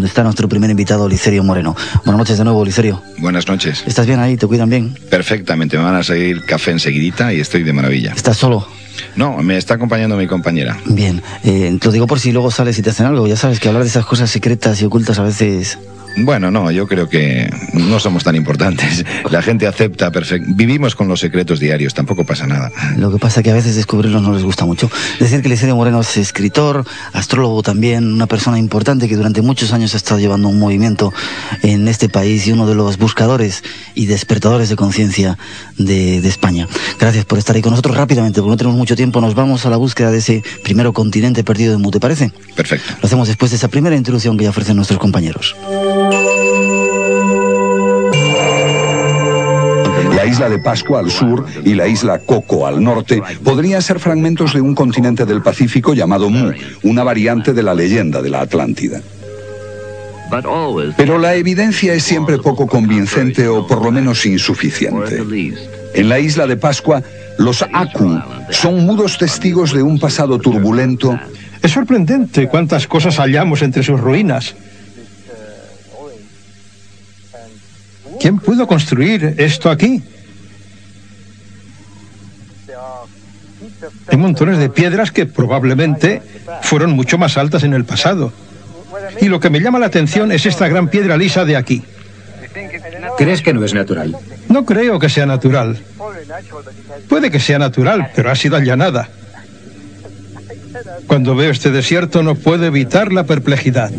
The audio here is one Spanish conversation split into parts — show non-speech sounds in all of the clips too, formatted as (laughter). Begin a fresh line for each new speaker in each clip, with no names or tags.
donde está nuestro primer invitado, Licerio Moreno. Buenas noches de nuevo, Licerio.
Buenas noches.
¿Estás bien ahí? ¿Te cuidan bien?
Perfectamente, me van a seguir café enseguidita y estoy de maravilla.
¿Estás solo?
No, me está acompañando mi compañera.
Bien, eh, te lo digo por si luego sales y te hacen algo. Ya sabes que hablar de esas cosas secretas y ocultas a veces
bueno, no, yo creo que no somos tan importantes. La gente acepta perfecto. Vivimos con los secretos diarios, tampoco pasa nada.
Lo que pasa es que a veces descubrirlos no les gusta mucho. Decir que Licerio Moreno es escritor, astrólogo también, una persona importante que durante muchos años ha estado llevando un movimiento en este país y uno de los buscadores y despertadores de conciencia de, España. Gracias por estar ahí con nosotros rápidamente, porque no tenemos mucho tiempo. Nos vamos a la búsqueda de ese primero continente perdido de Mu, ¿te parece?
Perfecto.
Lo hacemos después de esa primera introducción que ya ofrecen nuestros compañeros.
La isla de Pascua al sur y la isla Coco al norte podrían ser fragmentos de un continente del Pacífico llamado Mu, una variante de la leyenda de la Atlántida. Pero la evidencia es siempre poco convincente o por lo menos insuficiente. En la isla de Pascua, los Aku son mudos testigos de un pasado turbulento.
Es sorprendente cuántas cosas hallamos entre sus ruinas. ¿Quién pudo construir esto aquí? Hay montones de piedras que probablemente fueron mucho más altas en el pasado. Y lo que me llama la atención es esta gran piedra lisa de aquí.
¿Crees que no es natural?
No creo que sea natural. Puede que sea natural, pero ha sido allanada. Cuando veo este desierto no puedo evitar la perplejidad.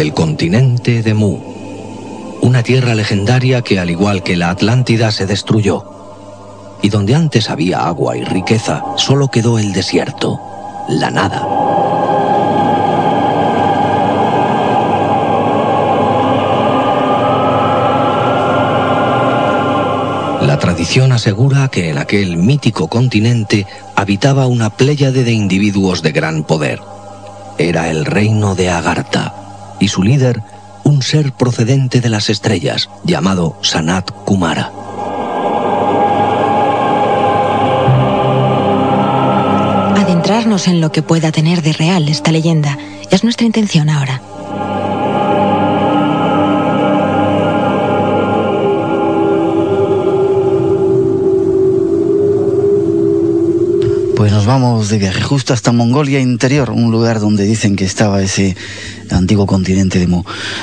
el continente de Mu, una tierra legendaria que al igual que la Atlántida se destruyó, y donde antes había agua y riqueza, solo quedó el desierto, la nada. La tradición asegura que en aquel mítico continente habitaba una pléyade de individuos de gran poder. Era el reino de Agartha y su líder un ser procedente de las estrellas llamado Sanat Kumara.
Adentrarnos en lo que pueda tener de real esta leyenda es nuestra intención ahora.
Pues nos vamos de viaje justo hasta Mongolia Interior, un lugar donde dicen que estaba ese antiguo continente de Mu.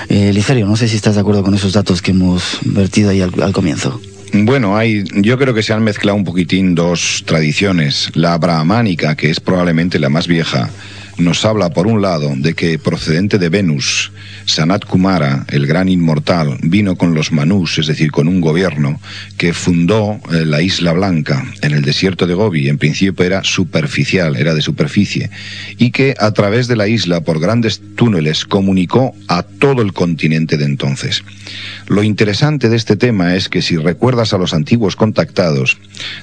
Eh, no sé si estás de acuerdo con esos datos que hemos vertido ahí al, al comienzo.
Bueno, hay, yo creo que se han mezclado un poquitín dos tradiciones. La brahmánica, que es probablemente la más vieja, nos habla, por un lado, de que procedente de Venus, Sanat Kumara, el gran inmortal, vino con los Manús, es decir, con un gobierno que fundó eh, la Isla Blanca en el desierto de Gobi. En principio era superficial, era de superficie, y que a través de la isla, por grandes túneles, comunicó a todo el continente de entonces. Lo interesante de este tema es que si recuerdas a los antiguos contactados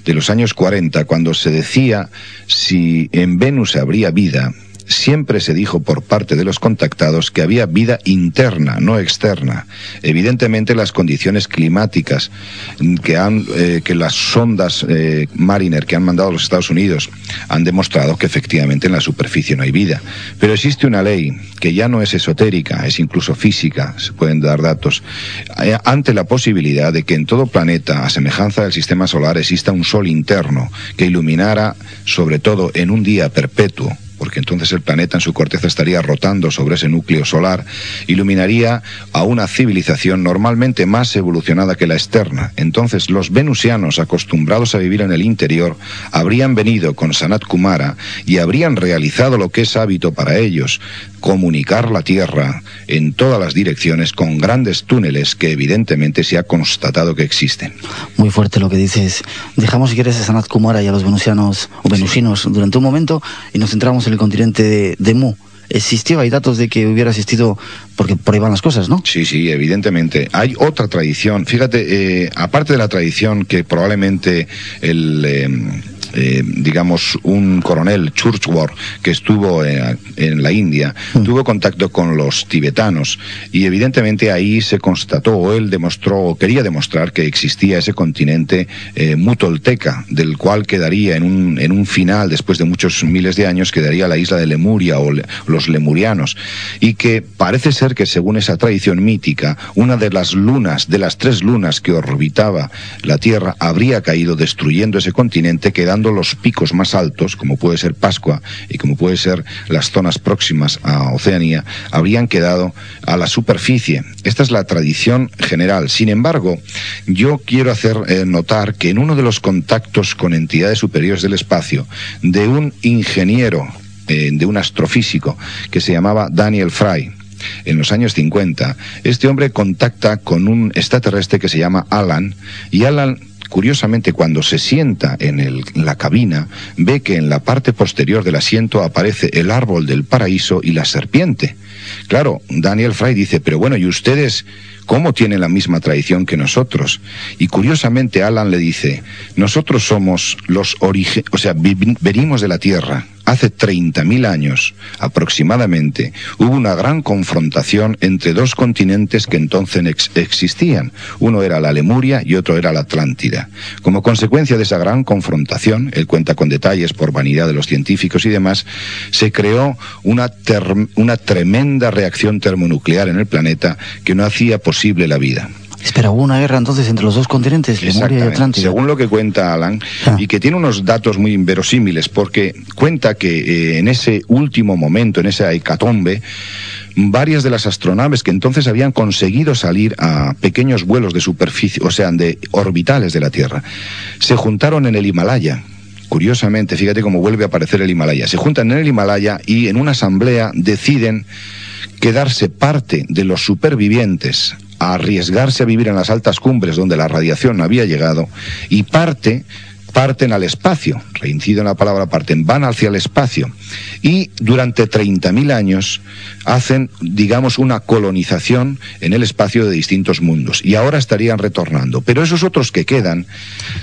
de los años 40, cuando se decía si en Venus habría vida, siempre se dijo por parte de los contactados que había vida interna, no externa. Evidentemente las condiciones climáticas que, han, eh, que las sondas eh, Mariner que han mandado los Estados Unidos han demostrado que efectivamente en la superficie no hay vida. Pero existe una ley que ya no es esotérica, es incluso física, se pueden dar datos, eh, ante la posibilidad de que en todo planeta, a semejanza del sistema solar, exista un sol interno que iluminara, sobre todo en un día perpetuo, porque entonces el planeta en su corteza estaría rotando sobre ese núcleo solar, iluminaría a una civilización normalmente más evolucionada que la externa. Entonces los venusianos acostumbrados a vivir en el interior habrían venido con Sanat Kumara y habrían realizado lo que es hábito para ellos, comunicar la Tierra en todas las direcciones con grandes túneles que evidentemente se ha constatado que existen.
Muy fuerte lo que dices. Dejamos si quieres a Sanat Kumara y a los venusianos o venusinos durante un momento y nos centramos en el continente de, de Mu existió, hay datos de que hubiera existido, porque por ahí van las cosas, ¿no?
Sí, sí, evidentemente. Hay otra tradición, fíjate, eh, aparte de la tradición que probablemente el... Eh, eh, digamos, un coronel, Churchward, que estuvo eh, en la India, mm. tuvo contacto con los tibetanos y evidentemente ahí se constató, o él demostró, o quería demostrar que existía ese continente eh, mutolteca, del cual quedaría en un, en un final, después de muchos miles de años, quedaría la isla de Lemuria o los lemurianos, y que parece ser que según esa tradición mítica, una de las lunas, de las tres lunas que orbitaba la Tierra, habría caído destruyendo ese continente, quedando los picos más altos, como puede ser Pascua y como puede ser las zonas próximas a Oceanía, habrían quedado a la superficie. Esta es la tradición general. Sin embargo, yo quiero hacer eh, notar que en uno de los contactos con entidades superiores del espacio, de un ingeniero, de un astrofísico, que se llamaba Daniel Fry, en los años 50, este hombre contacta con un extraterrestre que se llama Alan, y Alan Curiosamente, cuando se sienta en, la cabina, ve que en la parte posterior del asiento aparece el árbol del paraíso y la serpiente. Claro, Daniel Fry dice, pero bueno, ¿y ustedes cómo tienen la misma tradición que nosotros? Y curiosamente Alan le dice, nosotros somos los orígenes, o sea, venimos de la tierra, Hace 30.000 años aproximadamente hubo una gran confrontación entre dos continentes que entonces existían. Uno era la Lemuria y otro era la Atlántida. Como consecuencia de esa gran confrontación, él cuenta con detalles por vanidad de los científicos y demás, se creó una, una tremenda reacción termonuclear en el planeta que no hacía posible la vida.
Espera, hubo una guerra entonces entre los dos continentes, Lemuria y Atlántida.
Según lo que cuenta Alan, ah. y que tiene unos datos muy inverosímiles, porque cuenta que eh, en ese último momento, en esa hecatombe, varias de las astronaves que entonces habían conseguido salir a pequeños vuelos de superficie, o sea, de orbitales de la Tierra, se juntaron en el Himalaya, curiosamente, fíjate cómo vuelve a aparecer el Himalaya. Se juntan en el Himalaya y en una asamblea deciden quedarse parte de los supervivientes a arriesgarse a vivir en las altas cumbres donde la radiación había llegado y parte parten al espacio, reincido en la palabra parten, van hacia el espacio y durante 30.000 años hacen, digamos, una colonización en el espacio de distintos mundos y ahora estarían retornando. Pero esos otros que quedan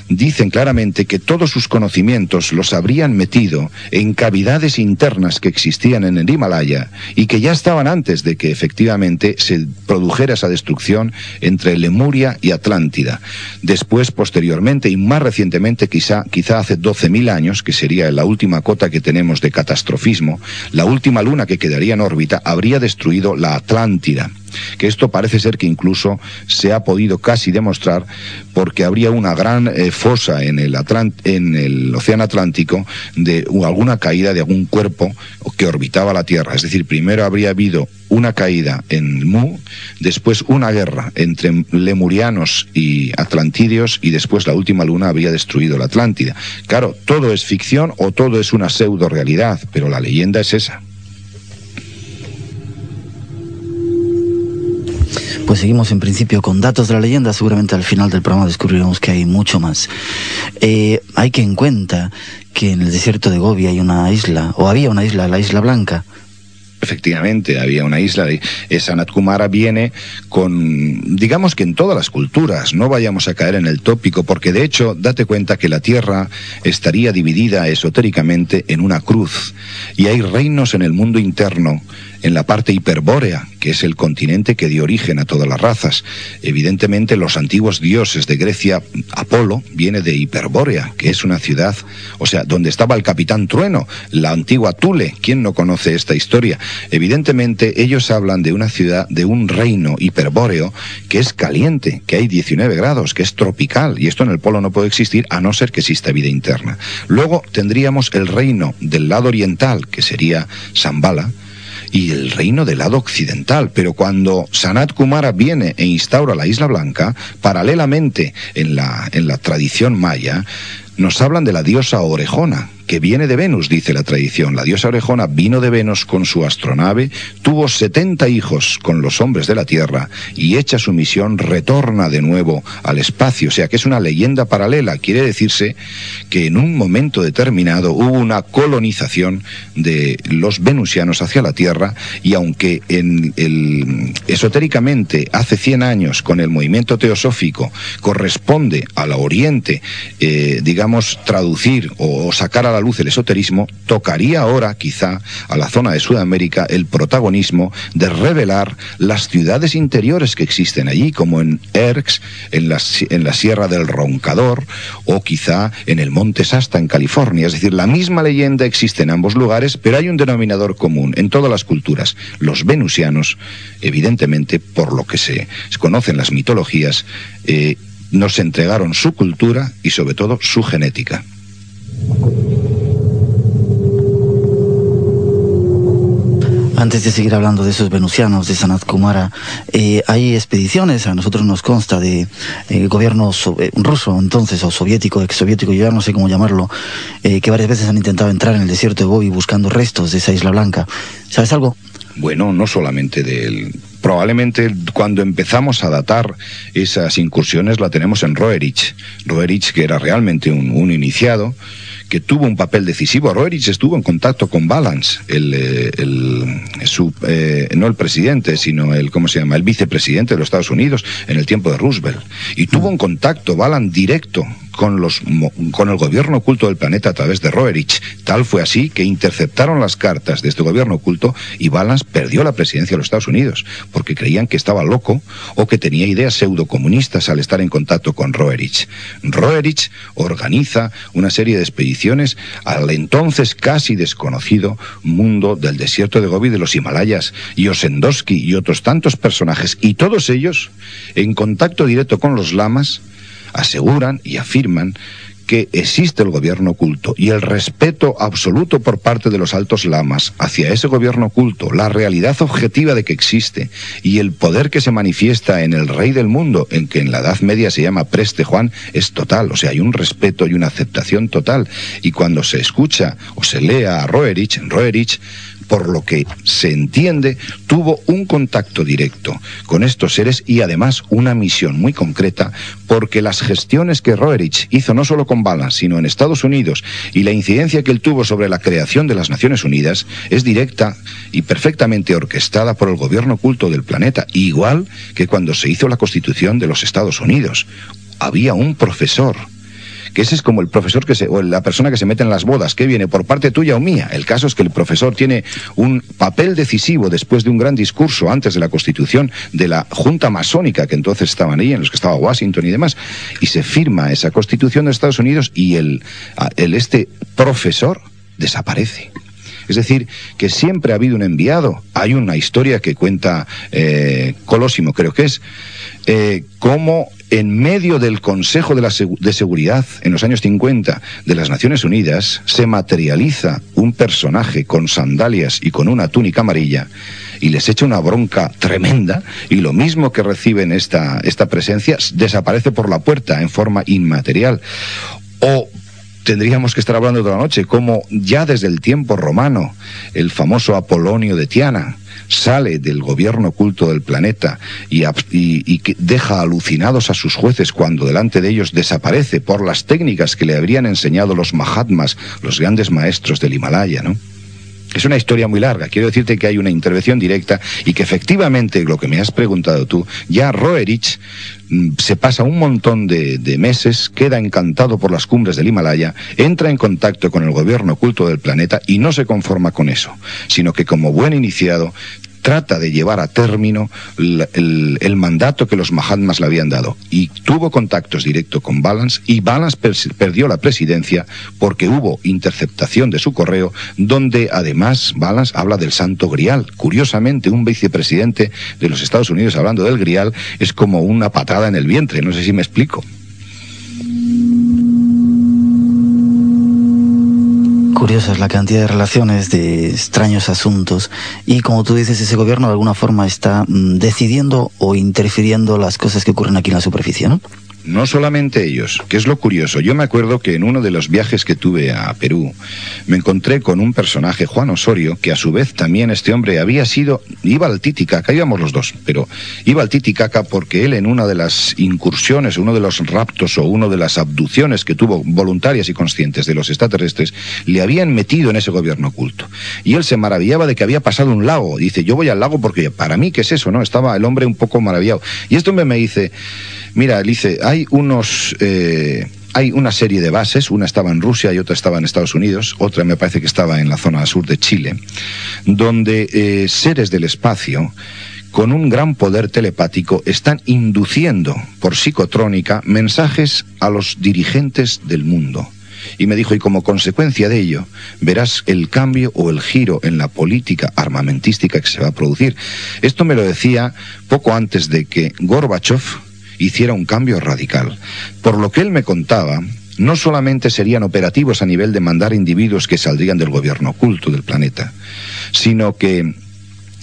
dicen claramente que todos sus conocimientos los habrían metido en cavidades internas que existían en el Himalaya y que ya estaban antes de que efectivamente se produjera esa destrucción entre Lemuria y Atlántida. Después, posteriormente y más recientemente, quizá, hace 12.000 años, que sería la última cota que tenemos de catastrofismo, la última luna que quedaría en órbita, habría destruido la Atlántida que esto parece ser que incluso se ha podido casi demostrar porque habría una gran eh, fosa en el, en el Océano Atlántico de alguna caída de algún cuerpo que orbitaba la Tierra. Es decir, primero habría habido una caída en Mu, después una guerra entre lemurianos y atlantidios y después la última luna habría destruido la Atlántida. Claro, todo es ficción o todo es una pseudo realidad, pero la leyenda es esa.
Pues seguimos en principio con datos de la leyenda, seguramente al final del programa descubriremos que hay mucho más. Eh, hay que en cuenta que en el desierto de Gobi hay una isla, o había una isla, la Isla Blanca,
Efectivamente, había una isla de Sanat Kumara viene con, digamos que en todas las culturas, no vayamos a caer en el tópico, porque de hecho, date cuenta que la Tierra estaría dividida esotéricamente en una cruz, y hay reinos en el mundo interno en la parte hiperbórea, que es el continente que dio origen a todas las razas. Evidentemente, los antiguos dioses de Grecia, Apolo, viene de Hiperbórea, que es una ciudad, o sea, donde estaba el capitán Trueno, la antigua Tule. ¿Quién no conoce esta historia? Evidentemente, ellos hablan de una ciudad, de un reino hiperbóreo que es caliente, que hay 19 grados, que es tropical, y esto en el polo no puede existir a no ser que exista vida interna. Luego tendríamos el reino del lado oriental, que sería Zambala, y el reino del lado occidental. Pero cuando Sanat Kumara viene e instaura la Isla Blanca, paralelamente en la, en la tradición maya, nos hablan de la diosa Orejona, que viene de Venus, dice la tradición. La diosa orejona vino de Venus con su astronave, tuvo 70 hijos con los hombres de la Tierra y hecha su misión retorna de nuevo al espacio. O sea que es una leyenda paralela. Quiere decirse que en un momento determinado hubo una colonización de los venusianos hacia la Tierra y aunque en esotéricamente hace 100 años con el movimiento teosófico corresponde al Oriente, eh, digamos, traducir o sacar a la luz el esoterismo, tocaría ahora quizá a la zona de Sudamérica el protagonismo de revelar las ciudades interiores que existen allí, como en Erx, en la, Sierra del Roncador, o quizá en el Monte Sasta, en California. Es decir, la misma leyenda existe en ambos lugares, pero hay un denominador común en todas las culturas. Los venusianos, evidentemente, por lo que se, conocen las mitologías, eh, nos entregaron su cultura y sobre todo su genética.
Antes de seguir hablando de esos venusianos de Sanat Kumara, eh, hay expediciones, a nosotros nos consta de eh, gobierno eh, ruso entonces, o soviético, exsoviético, yo ya no sé cómo llamarlo, que varias veces han intentado entrar en el desierto de Gobi buscando restos de esa isla blanca. ¿Sabes algo?
Bueno, no solamente del probablemente cuando empezamos a datar esas incursiones la tenemos en Roerich. Roerich, que era realmente un, un iniciado, que tuvo un papel decisivo. Roerich estuvo en contacto con Balance, el, eh, eh, no el presidente, sino el, ¿cómo se llama?, el vicepresidente de los Estados Unidos en el tiempo de Roosevelt. Y tuvo un contacto, Balance, directo con, los, con el gobierno oculto del planeta a través de Roerich. Tal fue así que interceptaron las cartas de este gobierno oculto y Balance perdió la presidencia de los Estados Unidos porque creían que estaba loco o que tenía ideas pseudocomunistas al estar en contacto con Roerich. Roerich organiza una serie de expediciones al entonces casi desconocido mundo del desierto de Gobi de los Himalayas y Osendowski y otros tantos personajes y todos ellos en contacto directo con los lamas aseguran y afirman que existe el gobierno oculto y el respeto absoluto por parte de los altos lamas hacia ese gobierno oculto, la realidad objetiva de que existe y el poder que se manifiesta en el rey del mundo, en que en la Edad Media se llama Preste Juan, es total. O sea, hay un respeto y una aceptación total. Y cuando se escucha o se lea a Roerich, Roerich por lo que se entiende, tuvo un contacto directo con estos seres y además una misión muy concreta, porque las gestiones que Roerich hizo no solo con Balance, sino en Estados Unidos, y la incidencia que él tuvo sobre la creación de las Naciones Unidas, es directa y perfectamente orquestada por el gobierno oculto del planeta, igual que cuando se hizo la Constitución de los Estados Unidos. Había un profesor que ese es como el profesor que se, o la persona que se mete en las bodas, que viene por parte tuya o mía. El caso es que el profesor tiene un papel decisivo después de un gran discurso antes de la constitución de la Junta Masónica, que entonces estaban ahí, en los que estaba Washington y demás, y se firma esa constitución de Estados Unidos y el, el este profesor desaparece. Es decir, que siempre ha habido un enviado. Hay una historia que cuenta eh, Colosimo, creo que es, eh, cómo en medio del Consejo de, Seguridad en los años 50 de las Naciones Unidas se materializa un personaje con sandalias y con una túnica amarilla y les echa una bronca tremenda y lo mismo que reciben esta, esta presencia desaparece por la puerta en forma inmaterial. O tendríamos que estar hablando toda la noche, como ya desde el tiempo romano, el famoso Apolonio de Tiana, sale del gobierno oculto del planeta y, y, deja alucinados a sus jueces cuando delante de ellos desaparece por las técnicas que le habrían enseñado los Mahatmas, los grandes maestros del Himalaya, ¿no? Es una historia muy larga. Quiero decirte que hay una intervención directa y que efectivamente, lo que me has preguntado tú, ya Roerich mm, se pasa un montón de, de, meses, queda encantado por las cumbres del Himalaya, entra en contacto con el gobierno oculto del planeta y no se conforma con eso, sino que como buen iniciado trata de llevar a término el, mandato que los Mahatmas le habían dado. Y tuvo contactos directos con Balance y Balance perdió la presidencia porque hubo interceptación de su correo, donde además Balance habla del Santo Grial. Curiosamente, un vicepresidente de los Estados Unidos hablando del Grial es como una patada en el vientre, no sé si me explico.
Curiosa es la cantidad de relaciones, de extraños asuntos. Y como tú dices, ese gobierno de alguna forma está mm, decidiendo o interfiriendo las cosas que ocurren aquí en la superficie, ¿no?
No solamente ellos, que es lo curioso. Yo me acuerdo que en uno de los viajes que tuve a Perú, me encontré con un personaje, Juan Osorio, que a su vez también este hombre había sido, iba al Titicaca, íbamos los dos, pero iba al Titicaca porque él en una de las incursiones, uno de los raptos o una de las abducciones que tuvo voluntarias y conscientes de los extraterrestres, le habían metido en ese gobierno oculto. Y él se maravillaba de que había pasado un lago. Dice, yo voy al lago porque para mí, ¿qué es eso? no Estaba el hombre un poco maravillado. Y este hombre me dice, Mira, dice, hay unos... Eh, hay una serie de bases, una estaba en Rusia y otra estaba en Estados Unidos, otra me parece que estaba en la zona sur de Chile, donde eh, seres del espacio con un gran poder telepático están induciendo por psicotrónica mensajes a los dirigentes del mundo. Y me dijo, y como consecuencia de ello, verás el cambio o el giro en la política armamentística que se va a producir. Esto me lo decía poco antes de que Gorbachev, hiciera un cambio radical. Por lo que él me contaba, no solamente serían operativos a nivel de mandar individuos que saldrían del gobierno oculto del planeta, sino que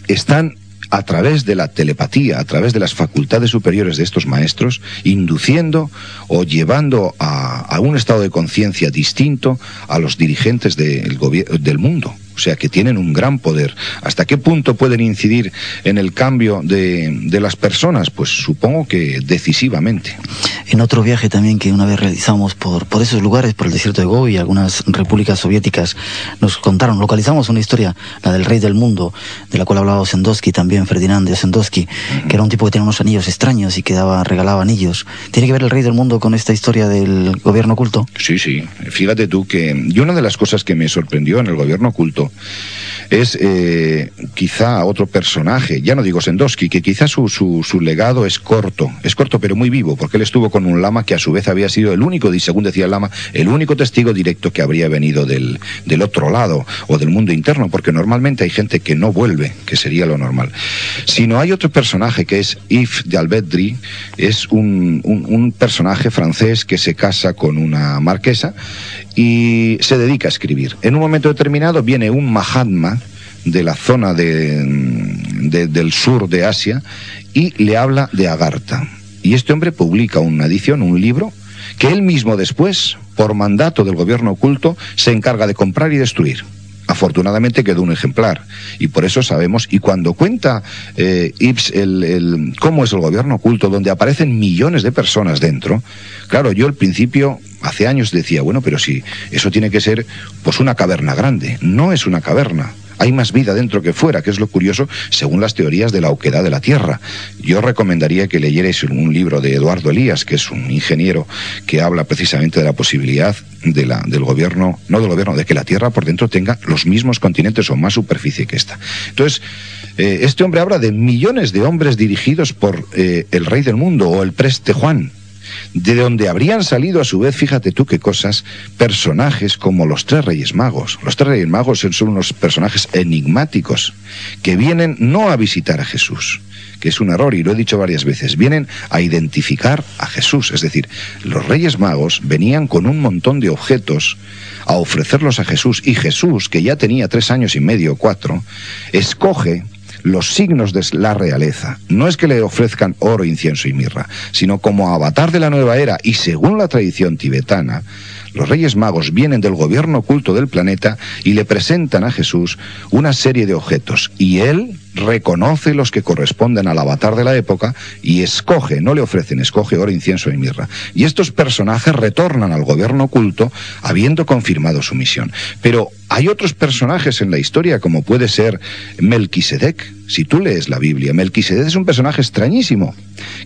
están a través de la telepatía, a través de las facultades superiores de estos maestros, induciendo o llevando a, un estado de conciencia distinto a los dirigentes del, mundo o sea que tienen un gran poder. ¿Hasta qué punto pueden incidir en el cambio de, de las personas? Pues supongo que decisivamente.
En otro viaje también que una vez realizamos por, por esos lugares, por el desierto de Gobi y algunas repúblicas soviéticas, nos contaron, localizamos una historia, la del rey del mundo, de la cual hablaba Osendowski también, Ferdinand de que era un tipo que tenía unos anillos extraños y que daba, regalaba anillos. ¿Tiene que ver el rey del mundo con esta historia del gobierno oculto?
Sí, sí. Fíjate tú que, y una de las cosas que me sorprendió en el gobierno oculto es eh, quizá otro personaje, ya no digo Sendowski, que quizá su, su, legado es corto, es corto pero muy vivo, porque él estuvo con un lama que a su vez había sido el único, según decía el lama, el único testigo directo que habría venido del, del otro lado o del mundo interno, porque normalmente hay gente que no vuelve, que sería lo normal. Sino hay otro personaje que es Yves de Albedri, es un, un personaje francés que se casa con una marquesa y se dedica a escribir. En un momento determinado viene un Mahatma de la zona de, del sur de Asia y le habla de Agartha. Y este hombre publica una edición, un libro, que él mismo después, por mandato del gobierno oculto, se encarga de comprar y destruir. Afortunadamente quedó un ejemplar y por eso sabemos, y cuando cuenta eh, Ibs el, cómo es el gobierno oculto, donde aparecen millones de personas dentro, claro, yo al principio, hace años decía, bueno, pero si eso tiene que ser pues una caverna grande, no es una caverna, hay más vida dentro que fuera, que es lo curioso según las teorías de la oquedad de la Tierra. Yo recomendaría que leyerais un libro de Eduardo Elías, que es un ingeniero que habla precisamente de la posibilidad del gobierno, no del gobierno, de que la Tierra por dentro tenga los mismos continentes o más superficie que esta. Entonces, eh, este hombre habla de millones de hombres dirigidos por eh, el rey del mundo o el preste Juan, de donde habrían salido a su vez, fíjate tú qué cosas, personajes como los tres reyes magos. Los tres reyes magos son unos personajes enigmáticos que vienen no a visitar a Jesús, que es un error y lo he dicho varias veces, vienen a identificar a Jesús. Es decir, los reyes magos venían con un montón de objetos a ofrecerlos a Jesús y Jesús, que ya tenía tres años y medio cuatro, escoge los signos de la realeza. No es que le ofrezcan oro, incienso y mirra, sino como avatar de la nueva era y según la tradición tibetana, los Reyes Magos vienen del gobierno oculto del planeta y le presentan a Jesús una serie de objetos y él reconoce los que corresponden al avatar de la época y escoge, no le ofrecen, escoge oro, incienso y mirra. Y estos personajes retornan al gobierno oculto habiendo confirmado su misión. Pero hay otros personajes en la historia, como puede ser Melquisedec. Si tú lees la Biblia, Melquisedec es un personaje extrañísimo,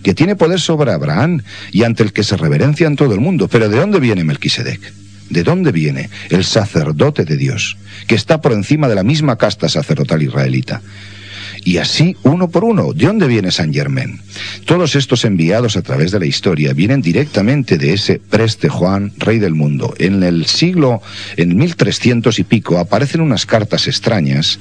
que tiene poder sobre Abraham y ante el que se reverencia en todo el mundo. Pero ¿de dónde viene Melquisedec? ¿De dónde viene el sacerdote de Dios, que está por encima de la misma casta sacerdotal israelita? Y así, uno por uno, ¿de dónde viene San Germán? Todos estos enviados a través de la historia vienen directamente de ese preste Juan, rey del mundo. En el siglo, en 1300 y pico, aparecen unas cartas extrañas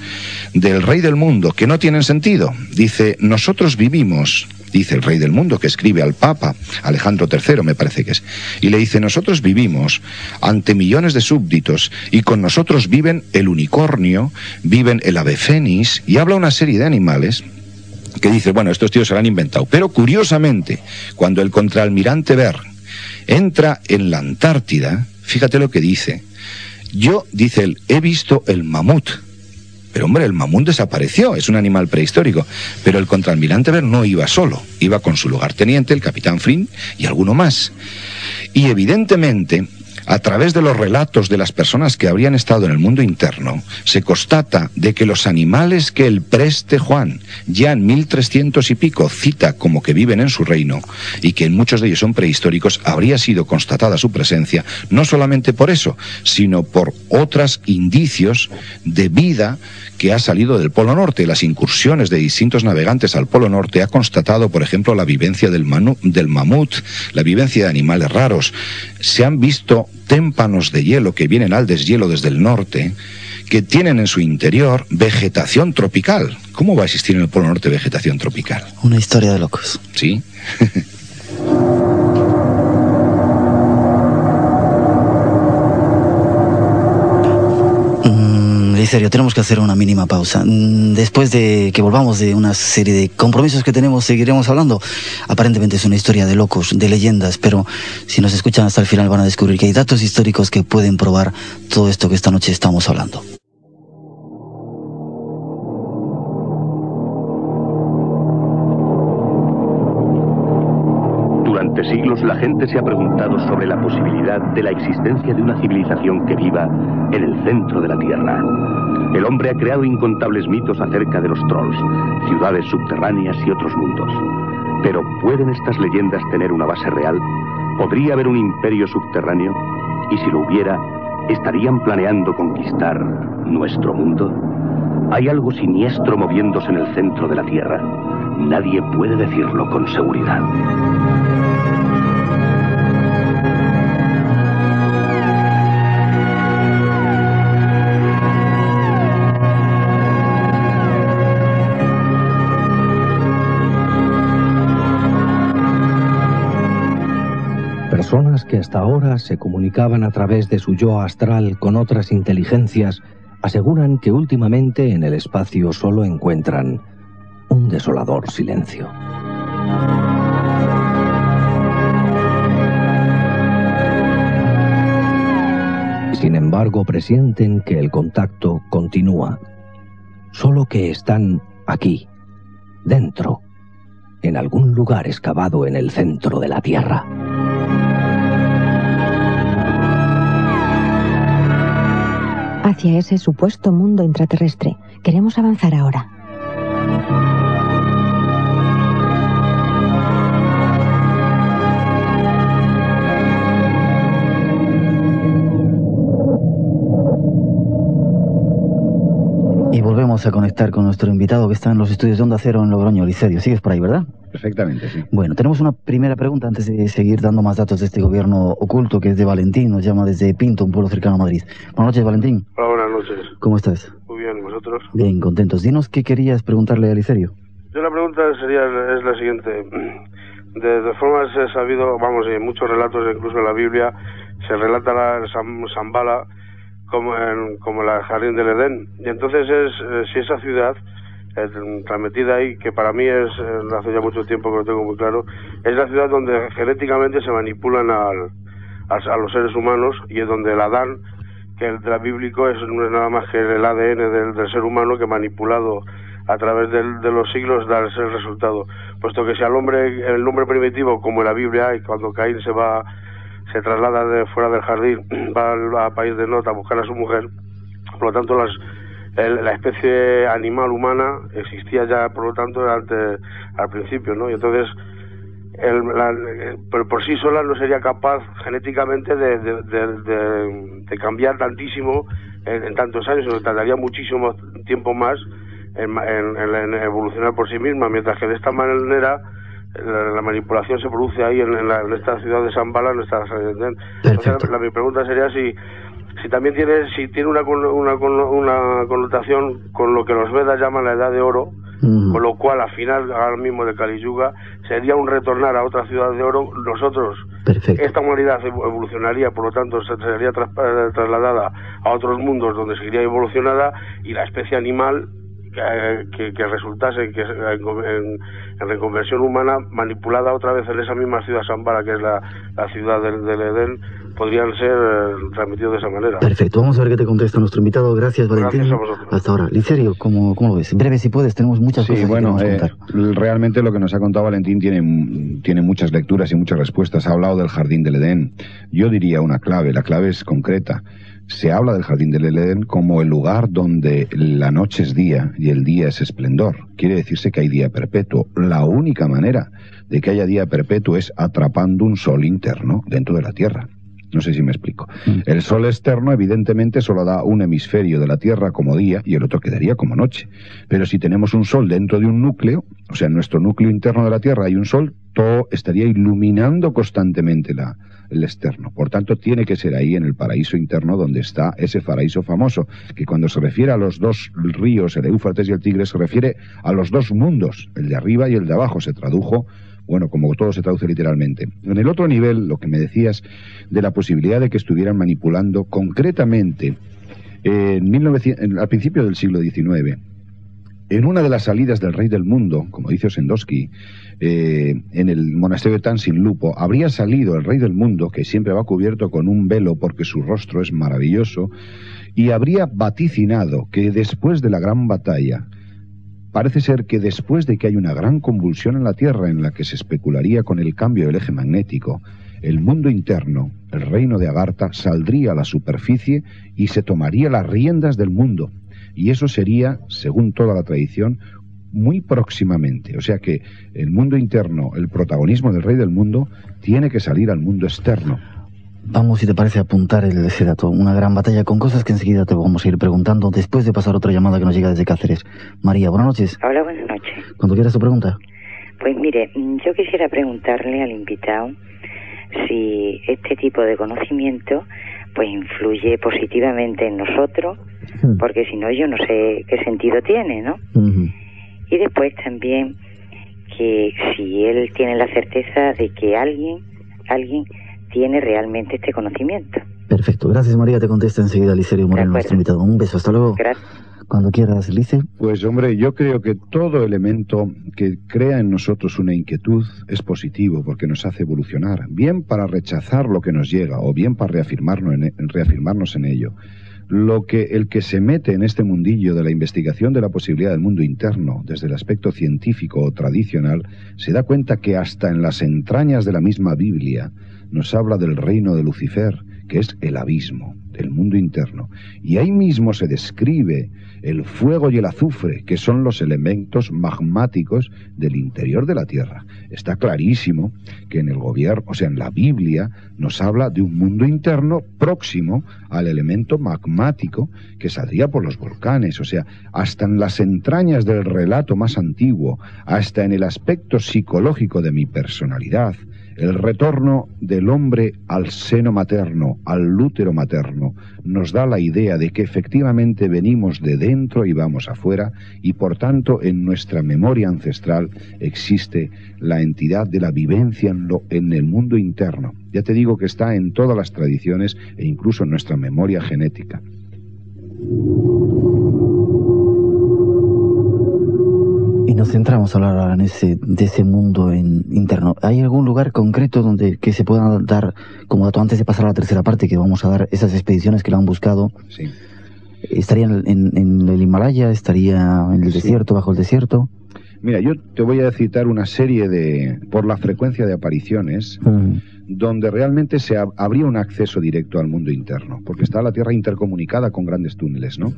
del rey del mundo que no tienen sentido. Dice, nosotros vivimos dice el rey del mundo, que escribe al Papa, Alejandro III me parece que es, y le dice, nosotros vivimos ante millones de súbditos y con nosotros viven el unicornio, viven el ave fénix, y habla una serie de animales que dice, bueno, estos tíos se lo han inventado. Pero curiosamente, cuando el contraalmirante Ver entra en la Antártida, fíjate lo que dice. Yo, dice él, he visto el mamut. Pero hombre, el mamut desapareció, es un animal prehistórico. Pero el contraalmirante Ver no iba solo, iba con su lugarteniente, el capitán Flynn, y alguno más. Y evidentemente a través de los relatos de las personas que habrían estado en el mundo interno, se constata de que los animales que el preste Juan, ya en 1300 y pico, cita como que viven en su reino, y que en muchos de ellos son prehistóricos, habría sido constatada su presencia, no solamente por eso, sino por otros indicios de vida que ha salido del Polo Norte. Las incursiones de distintos navegantes al Polo Norte ha constatado, por ejemplo, la vivencia del, del mamut, la vivencia de animales raros. Se han visto témpanos de hielo que vienen al deshielo desde el norte que tienen en su interior vegetación tropical. ¿Cómo va a existir en el Polo Norte vegetación tropical?
Una historia de locos.
Sí. (laughs)
serio, tenemos que hacer una mínima pausa. Mm, después de que volvamos de una serie de compromisos que tenemos, seguiremos hablando. Aparentemente es una historia de locos, de leyendas, pero si nos escuchan hasta el final van a descubrir que hay datos históricos que pueden probar todo esto que esta noche estamos hablando.
Durante siglos la gente se ha preguntado sobre la posibilidad de la existencia de una civilización que viva en el centro de la Tierra. El hombre ha creado incontables mitos acerca de los trolls, ciudades subterráneas y otros mundos. Pero ¿pueden estas leyendas tener una base real? ¿Podría haber un imperio subterráneo? Y si lo hubiera, ¿estarían planeando conquistar nuestro mundo? Hay algo siniestro moviéndose en el centro de la Tierra. Nadie puede decirlo con seguridad.
Que hasta ahora se comunicaban a través de su yo astral con otras inteligencias aseguran que últimamente en el espacio solo encuentran un desolador silencio. Sin embargo, presienten que el contacto continúa, solo que están aquí, dentro, en algún lugar excavado en el centro de la Tierra.
Hacia ese supuesto mundo intraterrestre. Queremos avanzar ahora.
Y volvemos a conectar con nuestro invitado que está en los estudios de Onda Cero en Logroño, Licerio. Sigues por ahí, ¿verdad?
Perfectamente, sí.
Bueno, tenemos una primera pregunta antes de seguir dando más datos de este gobierno oculto que es de Valentín, nos llama desde Pinto, un pueblo cercano a Madrid. Buenas noches, Valentín.
Hola, noches.
¿Cómo estás?
Muy bien, ¿vosotros?
Bien, contentos. Dinos qué querías preguntarle a Licerio.
Yo la pregunta sería es la siguiente. De, todas formas he sabido, vamos, en muchos relatos, incluso en la Biblia, se relata la Zambala como en, como la Jardín del Edén. Y entonces es eh, si esa ciudad transmitida ahí, que para mí es, eh, hace ya mucho tiempo que lo tengo muy claro, es la ciudad donde genéticamente se manipulan al, a, los seres humanos y es donde el Adán, que el la bíblico es, no es nada más que el ADN del, ser humano que manipulado a través de los siglos da ese resultado. Puesto que si al hombre, el hombre primitivo, como en la Biblia, y cuando Caín se va, se traslada de fuera del jardín, (clears throat) va al, país de Nota a buscar a su mujer, por lo tanto las la especie animal humana existía ya, por lo tanto, antes, al principio, ¿no? Y entonces, el, por, sí sola no sería capaz genéticamente de, de, cambiar tantísimo en, tantos años, sino tardaría muchísimo tiempo más en, evolucionar por sí misma, mientras que de esta manera la, manipulación se produce ahí en, esta ciudad de San Bala, en esta... Entonces, la, mi pregunta sería si si también tiene si tiene una, una, una connotación con lo que los Vedas llaman la edad de oro, con lo cual al final ahora mismo de Kali Yuga sería un retornar a otra ciudad de oro. Nosotros, esta humanidad evolucionaría, por lo tanto se sería trasladada a otros mundos donde seguiría evolucionada y la especie animal que, que, resultase que en, reconversión humana manipulada otra vez en esa misma ciudad Sambara que es la, ciudad del, del Edén podrían ser eh, transmitidos de esa manera.
Perfecto, vamos a ver qué te contesta nuestro invitado. Gracias, Valentín. Hasta ahora. Licerio, ¿cómo, ¿cómo, lo ves? En breve, si puedes, tenemos muchas cosas
bueno,
que
eh, realmente lo que nos ha contado Valentín tiene, tiene muchas lecturas y muchas respuestas. Ha hablado del jardín del Edén. Yo diría una clave, la clave es concreta. Se habla del jardín del Edén como el lugar donde la noche es día y el día es esplendor. Quiere decirse que hay día perpetuo. La única manera de que haya día perpetuo es atrapando un sol interno dentro de la Tierra. No sé si me explico. Mm. El Sol externo, evidentemente, solo da un hemisferio de la Tierra como día y el otro quedaría como noche. Pero si tenemos un Sol dentro de un núcleo, o sea, en nuestro núcleo interno de la Tierra hay un Sol, todo estaría iluminando constantemente la, el externo. Por tanto, tiene que ser ahí en el paraíso interno donde está ese paraíso famoso, que cuando se refiere a los dos ríos, el Éufrates y el Tigre, se refiere a los dos mundos, el de arriba y el de abajo. Se tradujo bueno, como todo se traduce literalmente. En el otro nivel, lo que me decías de la posibilidad de que estuvieran manipulando concretamente en al principio del siglo XIX, en una de las salidas del rey del mundo, como dice Osendowski, eh, en el monasterio de Tansin-Lupo, habría salido el rey del mundo, que siempre va cubierto con un velo porque su rostro es maravilloso, y habría vaticinado que después de la gran batalla, Parece ser que después de que hay una gran convulsión en la Tierra en la que se especularía con el cambio del eje magnético, el mundo interno, el reino de Agartha, saldría a la superficie y se tomaría las riendas del mundo. Y eso sería, según toda la tradición, muy próximamente. O sea que el mundo interno, el protagonismo del rey del mundo, tiene que salir al mundo externo.
Vamos, si te parece, a apuntar el, ese dato. Una gran batalla con cosas que enseguida te vamos a ir preguntando después de pasar otra llamada que nos llega desde Cáceres. María, buenas noches.
Hola, buenas noches.
Cuando quieras tu pregunta.
Pues mire, mm, yo quisiera preguntarle al invitado si este tipo de conocimiento pues influye positivamente en nosotros, hmm. porque si no yo no sé qué sentido tiene, ¿no? Y después también que si él tiene la certeza de que alguien, alguien tiene realmente este conocimiento.
Perfecto, gracias María, te contesta enseguida Licerio Moreno, nuestro invitado. Un beso, hasta luego.
Gracias.
Cuando quieras, Lice.
Pues hombre, yo creo que todo elemento que crea en nosotros una inquietud es positivo porque nos hace evolucionar, bien para rechazar lo que nos llega o bien para reafirmarnos en, e, reafirmarnos en ello. Lo que el que se mete en este mundillo de la investigación de la posibilidad del mundo interno desde el aspecto científico o tradicional se da cuenta que hasta en las entrañas de la misma Biblia nos habla del reino de Lucifer, que es el abismo del mundo interno. Y ahí mismo se describe el fuego y el azufre, que son los elementos magmáticos del interior de la Tierra. Está clarísimo que en el gobierno, o sea, en la Biblia, nos habla de un mundo interno próximo al elemento magmático que saldría por los volcanes. O sea, hasta en las entrañas del relato más antiguo, hasta en el aspecto psicológico de mi personalidad, el retorno del hombre al seno materno, al útero materno, nos da la idea de que efectivamente venimos de dentro y vamos afuera y por tanto en nuestra memoria ancestral existe la entidad de la vivencia en, en el mundo interno. Ya te digo que está en todas las tradiciones e incluso en nuestra memoria genética.
Nos centramos ahora en ese, de ese mundo interno. ¿Hay algún lugar concreto donde que se pueda dar, como dato antes de pasar a la tercera parte, que vamos a dar esas expediciones que lo han buscado?
Sí.
¿Estaría en, el Himalaya? ¿Estaría en el desierto, bajo el desierto?
Mira, yo te voy a citar una serie de, por la frecuencia de apariciones, donde realmente se habría un acceso directo al mundo interno, porque está la Tierra intercomunicada con grandes túneles, ¿no?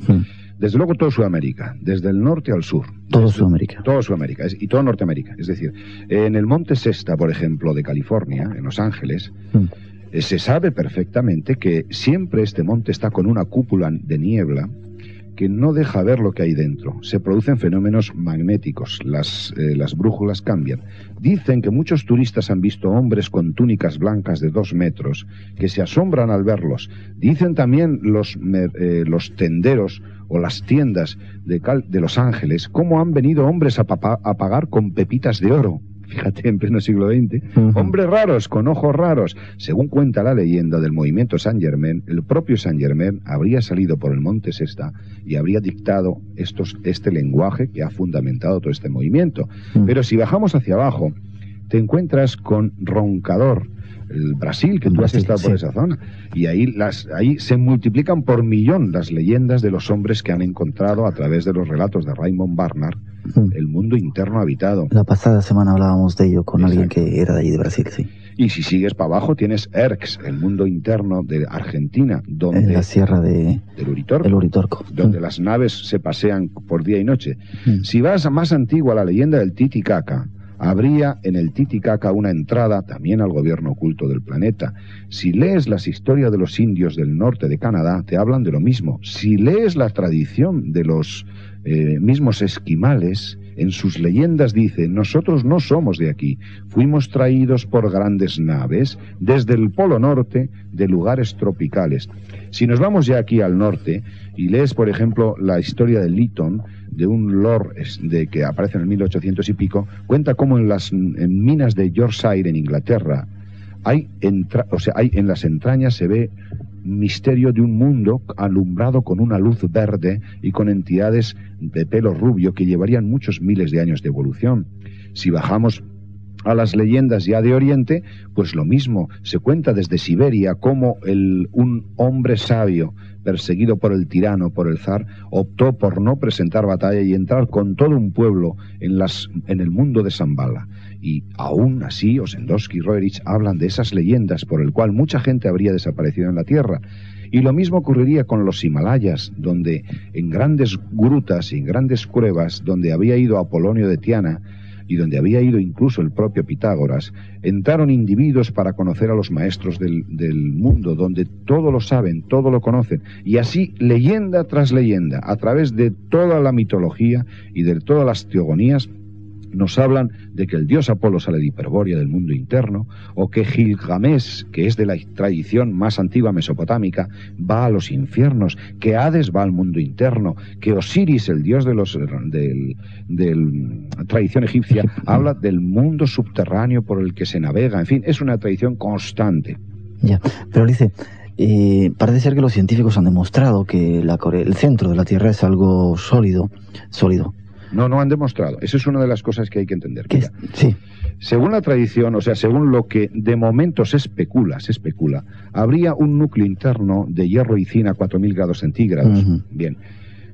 Desde luego todo Sudamérica, desde el norte al sur.
Todo Sudamérica.
Todo Sudamérica y todo Norteamérica. Es decir, en el Monte Sesta, por ejemplo, de California, en Los Ángeles, eh, se sabe perfectamente que siempre este monte está con una cúpula de niebla que no deja ver lo que hay dentro. Se producen fenómenos magnéticos, las, eh, las brújulas cambian. Dicen que muchos turistas han visto hombres con túnicas blancas de dos metros que se asombran al verlos. Dicen también los, eh, los tenderos o las tiendas de, de Los Ángeles cómo han venido hombres a pagar con pepitas de oro fíjate, en pleno siglo XX, hombres raros con ojos raros. Según cuenta la leyenda del movimiento Saint Germain, el propio Saint Germain habría salido por el monte Sesta y habría dictado estos, este lenguaje que ha fundamentado todo este movimiento. Pero si bajamos hacia abajo, te encuentras con Roncador, el Brasil, que tú has estado por esa zona. Y ahí, las, ahí se multiplican por millón las leyendas de los hombres que han encontrado a través de los relatos de Raymond Barnard el mundo interno habitado.
La pasada semana hablábamos de ello con alguien que era de allí de Brasil, sí.
Y si sigues para abajo tienes Erx, el mundo interno de Argentina, donde...
En la sierra de...
Del Uritorco.
El Uritorco.
Donde las naves se pasean por día y noche. Si vas a más antigua, la leyenda del Titicaca, habría en el Titicaca una entrada también al gobierno oculto del planeta. Si lees las historias de los indios del norte de Canadá, te hablan de lo mismo. Si lees la tradición de los eh, mismos esquimales, en sus leyendas dice, nosotros no somos de aquí, fuimos traídos por grandes naves desde el Polo Norte de lugares tropicales. Si nos vamos ya aquí al norte y lees, por ejemplo, la historia de Lytton, de un lord de, que aparece en el 1800 y pico, cuenta cómo en las minas de Yorkshire, en Inglaterra, hay, o sea, hay en las entrañas se ve misterio de un mundo alumbrado con una luz verde y con entidades de pelo rubio que llevarían muchos miles de años de evolución. Si bajamos a las leyendas ya de Oriente, pues lo mismo, se cuenta desde Siberia cómo el, un hombre sabio perseguido por el tirano, por el zar, optó por no presentar batalla y entrar con todo un pueblo en, las, en el mundo de Zambala. Y aún así, Osendowski y Roerich hablan de esas leyendas por el cual mucha gente habría desaparecido en la Tierra. Y lo mismo ocurriría con los Himalayas, donde en grandes grutas y en grandes cuevas, donde había ido Apolonio de Tiana, y donde había ido incluso el propio Pitágoras, entraron individuos para conocer a los maestros del, mundo, donde todo lo saben, todo lo conocen, y así leyenda tras leyenda, a través de toda la mitología y de todas las teogonías, nos hablan de que el dios Apolo sale de Hiperbórea del mundo interno, o que Gilgamesh, que es de la tradición más antigua mesopotámica, va a los infiernos, que Hades va al mundo interno, que Osiris, el dios de los del, tradición egipcia, (laughs) habla del mundo subterráneo por el que se navega, en fin, es una tradición constante.
Ya, pero dice, eh, parece ser que los científicos han demostrado que la, el centro de la Tierra es algo sólido, sólido,
no, no han demostrado. Esa es una de las cosas que hay que entender.
sí.
Según la tradición, o sea, según lo que de momento se especula, se especula, habría un núcleo interno de hierro y cina a 4.000 grados centígrados. Bien.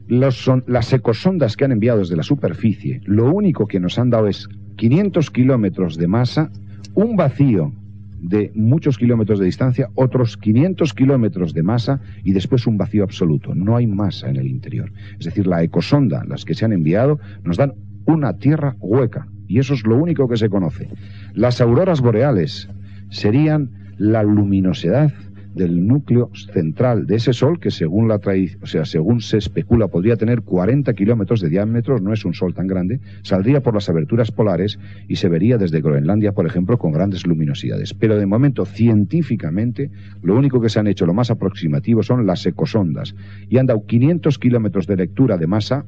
Los son, las ecosondas que han enviado desde la superficie, lo único que nos han dado es 500 kilómetros de masa, un vacío de muchos kilómetros de distancia, otros 500 kilómetros de masa y después un vacío absoluto. No hay masa en el interior. Es decir, la ecosonda, las que se han enviado, nos dan una tierra hueca y eso es lo único que se conoce. Las auroras boreales serían la luminosidad del núcleo central de ese Sol, que según la o sea, según se especula, podría tener 40 kilómetros de diámetro, no es un Sol tan grande, saldría por las aberturas polares y se vería desde Groenlandia, por ejemplo, con grandes luminosidades. Pero de momento, científicamente, lo único que se han hecho, lo más aproximativo, son las ecosondas, y han dado 500 kilómetros de lectura de masa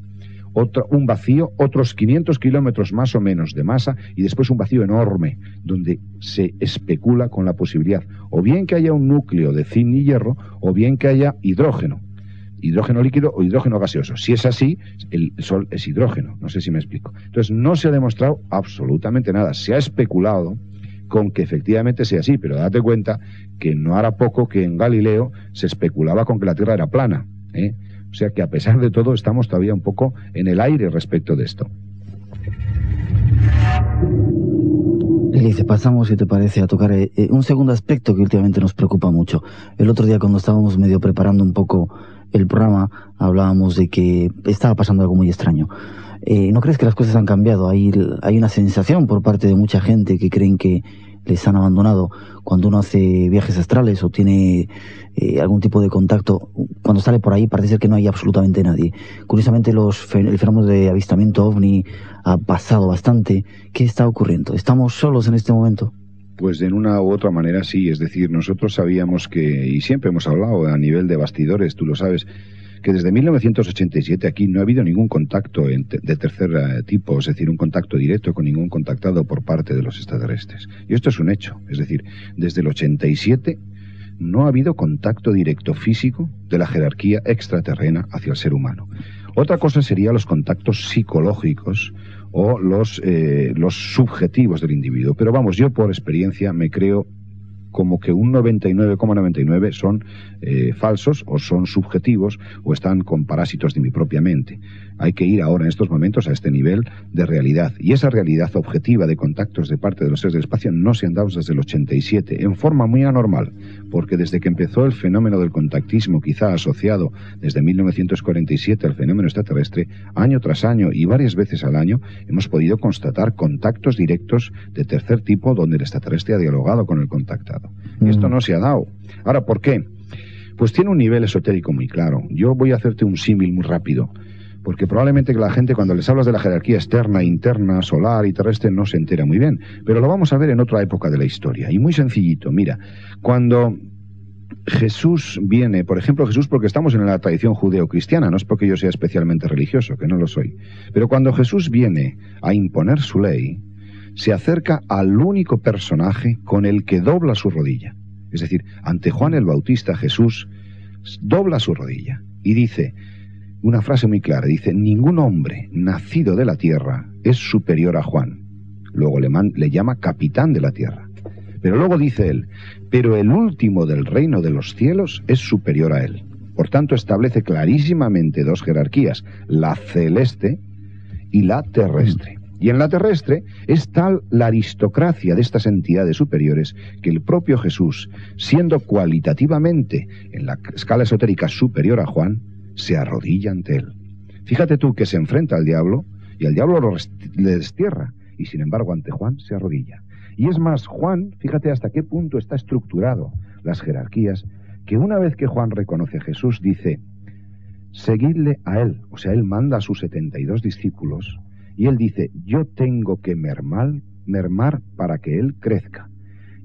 otro, un vacío, otros 500 kilómetros más o menos de masa y después un vacío enorme donde se especula con la posibilidad o bien que haya un núcleo de zinc y hierro o bien que haya hidrógeno. Hidrógeno líquido o hidrógeno gaseoso. Si es así, el Sol es hidrógeno. No sé si me explico. Entonces, no se ha demostrado absolutamente nada. Se ha especulado con que efectivamente sea así, pero date cuenta que no hará poco que en Galileo se especulaba con que la Tierra era plana. ¿eh? O sea que a pesar de todo estamos todavía un poco en el aire respecto de esto.
Elise, pasamos, si te parece, a tocar eh, eh, un segundo aspecto que últimamente nos preocupa mucho. El otro día cuando estábamos medio preparando un poco el programa, hablábamos de que estaba pasando algo muy extraño. Eh, ¿No crees que las cosas han cambiado? Hay, hay una sensación por parte de mucha gente que creen que les han abandonado cuando uno hace viajes astrales o tiene eh, algún tipo de contacto, cuando sale por ahí parece ser que no hay absolutamente nadie. Curiosamente los, el fenómeno de avistamiento ovni ha pasado bastante. ¿Qué está ocurriendo? ¿Estamos solos en este momento?
Pues de una u otra manera sí, es decir, nosotros sabíamos que, y siempre hemos hablado a nivel de bastidores, tú lo sabes, que desde 1987 aquí no ha habido ningún contacto de tercer eh, tipo, es decir, un contacto directo con ningún contactado por parte de los extraterrestres. Y esto es un hecho, es decir, desde el 87 no ha habido contacto directo físico de la jerarquía extraterrena hacia el ser humano. Otra cosa serían los contactos psicológicos o los, eh, los subjetivos del individuo. Pero vamos, yo por experiencia me creo como que un 99,99 son eh, falsos o son subjetivos o están con parásitos de mi propia mente. Hay que ir ahora en estos momentos a este nivel de realidad. Y esa realidad objetiva de contactos de parte de los seres del espacio no se han dado desde el 87, en forma muy anormal, porque desde que empezó el fenómeno del contactismo, quizá asociado desde 1947 al fenómeno extraterrestre, año tras año y varias veces al año, hemos podido constatar contactos directos de tercer tipo donde el extraterrestre ha dialogado con el contactado. Esto no se ha dado. Ahora, ¿por qué? Pues tiene un nivel esotérico muy claro. Yo voy a hacerte un símil muy rápido, porque probablemente que la gente cuando les hablas de la jerarquía externa, interna, solar y terrestre no se entera muy bien, pero lo vamos a ver en otra época de la historia. Y muy sencillito, mira, cuando Jesús viene, por ejemplo, Jesús porque estamos en la tradición judeo-cristiana, no es porque yo sea especialmente religioso, que no lo soy, pero cuando Jesús viene a imponer su ley, se acerca al único personaje con el que dobla su rodilla. Es decir, ante Juan el Bautista Jesús dobla su rodilla y dice una frase muy clara, dice, ningún hombre nacido de la tierra es superior a Juan. Luego le, le llama capitán de la tierra. Pero luego dice él, pero el último del reino de los cielos es superior a él. Por tanto, establece clarísimamente dos jerarquías, la celeste y la terrestre. Y en la terrestre es tal la aristocracia de estas entidades superiores que el propio Jesús, siendo cualitativamente en la escala esotérica superior a Juan, se arrodilla ante él. Fíjate tú que se enfrenta al diablo y el diablo le destierra y sin embargo ante Juan se arrodilla. Y es más, Juan, fíjate hasta qué punto está estructurado las jerarquías, que una vez que Juan reconoce a Jesús dice, seguidle a él, o sea, él manda a sus 72 discípulos y él dice, yo tengo que mermar, mermar para que él crezca.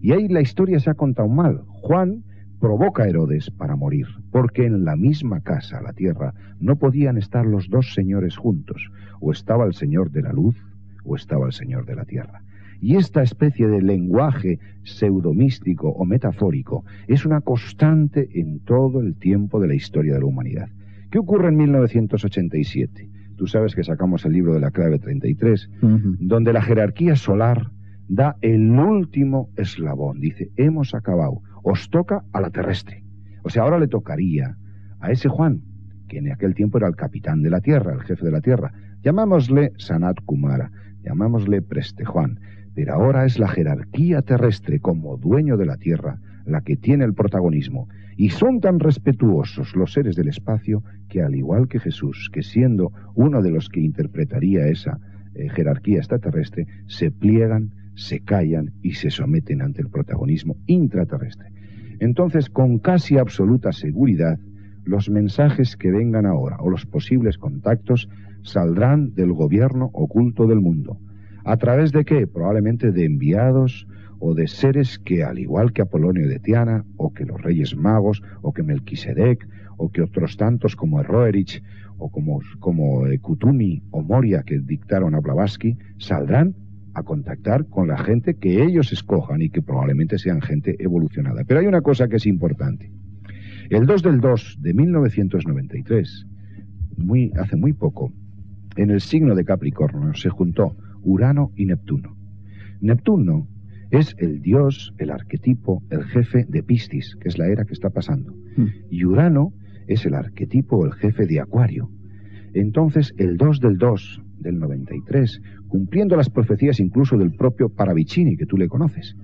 Y ahí la historia se ha contado mal. Juan provoca a Herodes para morir, porque en la misma casa, la tierra, no podían estar los dos señores juntos, o estaba el Señor de la luz, o estaba el Señor de la tierra. Y esta especie de lenguaje pseudomístico o metafórico es una constante en todo el tiempo de la historia de la humanidad. ¿Qué ocurre en 1987? Tú sabes que sacamos el libro de la clave 33, donde la jerarquía solar da el último eslabón. Dice, hemos acabado, os toca a la terrestre. O sea, ahora le tocaría a ese Juan, que en aquel tiempo era el capitán de la tierra, el jefe de la tierra. Llamámosle Sanat Kumara, llamámosle Preste Juan, pero ahora es la jerarquía terrestre como dueño de la tierra la que tiene el protagonismo. Y son tan respetuosos los seres del espacio que al igual que Jesús, que siendo uno de los que interpretaría esa eh, jerarquía extraterrestre, se pliegan, se callan y se someten ante el protagonismo intraterrestre. Entonces, con casi absoluta seguridad, los mensajes que vengan ahora o los posibles contactos saldrán del gobierno oculto del mundo. ¿A través de qué? Probablemente de enviados o de seres que, al igual que Apolonio de Tiana, o que los Reyes Magos, o que Melquisedec, o que otros tantos como Roerich, o como, como eh, Kutumi o Moria que dictaron a Blavatsky, saldrán a contactar con la gente que ellos escojan y que probablemente sean gente evolucionada. Pero hay una cosa que es importante. El 2 del 2 de 1993, muy, hace muy poco, en el signo de Capricornio se juntó Urano y Neptuno. Neptuno es el dios, el arquetipo, el jefe de Piscis, que es la era que está pasando. Mm. Y Urano es el arquetipo, el jefe de Acuario. Entonces, el 2 del 2 del 93, cumpliendo las profecías incluso del propio Paravicini, que tú le conoces,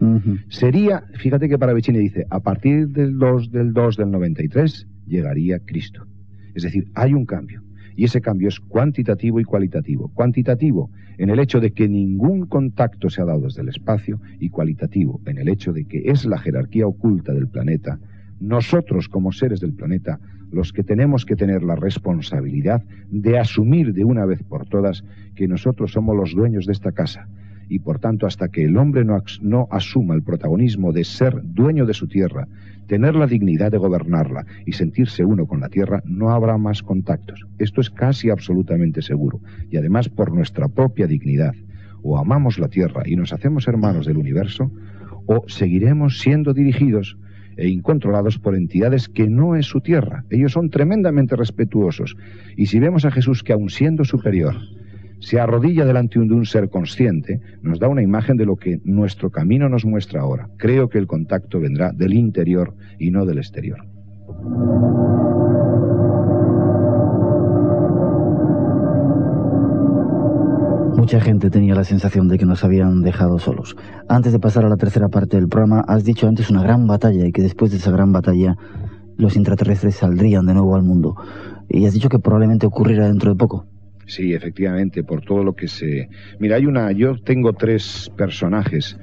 sería, fíjate que Paravicini dice, a partir del 2 del 2 del 93 llegaría Cristo. Es decir, hay un cambio. Y ese cambio es cuantitativo y cualitativo. Cuantitativo en el hecho de que ningún contacto se ha dado desde el espacio y cualitativo en el hecho de que es la jerarquía oculta del planeta, nosotros como seres del planeta, los que tenemos que tener la responsabilidad de asumir de una vez por todas que nosotros somos los dueños de esta casa y por tanto hasta que el hombre no, asuma el protagonismo de ser dueño de su tierra, tener la dignidad de gobernarla y sentirse uno con la tierra, no habrá más contactos. Esto es casi absolutamente seguro. Y además por nuestra propia dignidad. O amamos la tierra y nos hacemos hermanos del universo, o seguiremos siendo dirigidos e incontrolados por entidades que no es su tierra. Ellos son tremendamente respetuosos. Y si vemos a Jesús que aun siendo superior, se arrodilla delante de un ser consciente, nos da una imagen de lo que nuestro camino nos muestra ahora. Creo que el contacto vendrá del interior y no del exterior.
Mucha gente tenía la sensación de que nos habían dejado solos. Antes de pasar a la tercera parte del programa, has dicho antes una gran batalla y que después de esa gran batalla los intraterrestres saldrían de nuevo al mundo. Y has dicho que probablemente ocurriera dentro de poco.
Sí, efectivamente, por todo lo que se... Mira, hay una... Yo tengo tres personajes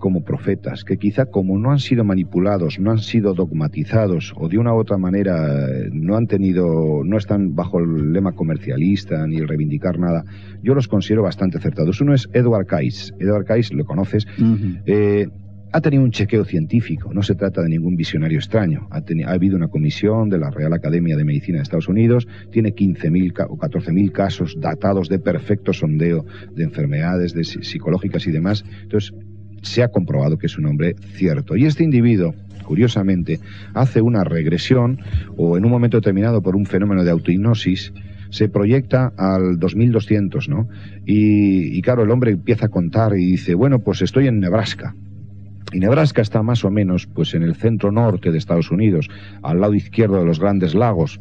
como profetas, que quizá como no han sido manipulados, no han sido dogmatizados o de una u otra manera eh, no han tenido, no están bajo el lema comercialista ni el reivindicar nada, yo los considero bastante acertados. Uno es Edward Cayce. Edward Cayce, lo conoces, ha tenido un chequeo científico, no se trata de ningún visionario extraño. Ha, ha habido una comisión de la Real Academia de Medicina de Estados Unidos, tiene 15.000 o 14.000 casos datados de perfecto sondeo de enfermedades de psicológicas y demás. Entonces, se ha comprobado que es un hombre cierto. Y este individuo, curiosamente, hace una regresión o en un momento determinado por un fenómeno de autohipnosis, se proyecta al 2200, ¿no? Y, y claro, el hombre empieza a contar y dice, bueno, pues estoy en Nebraska. Y Nebraska está más o menos pues en el centro norte de Estados Unidos, al lado izquierdo de los grandes lagos,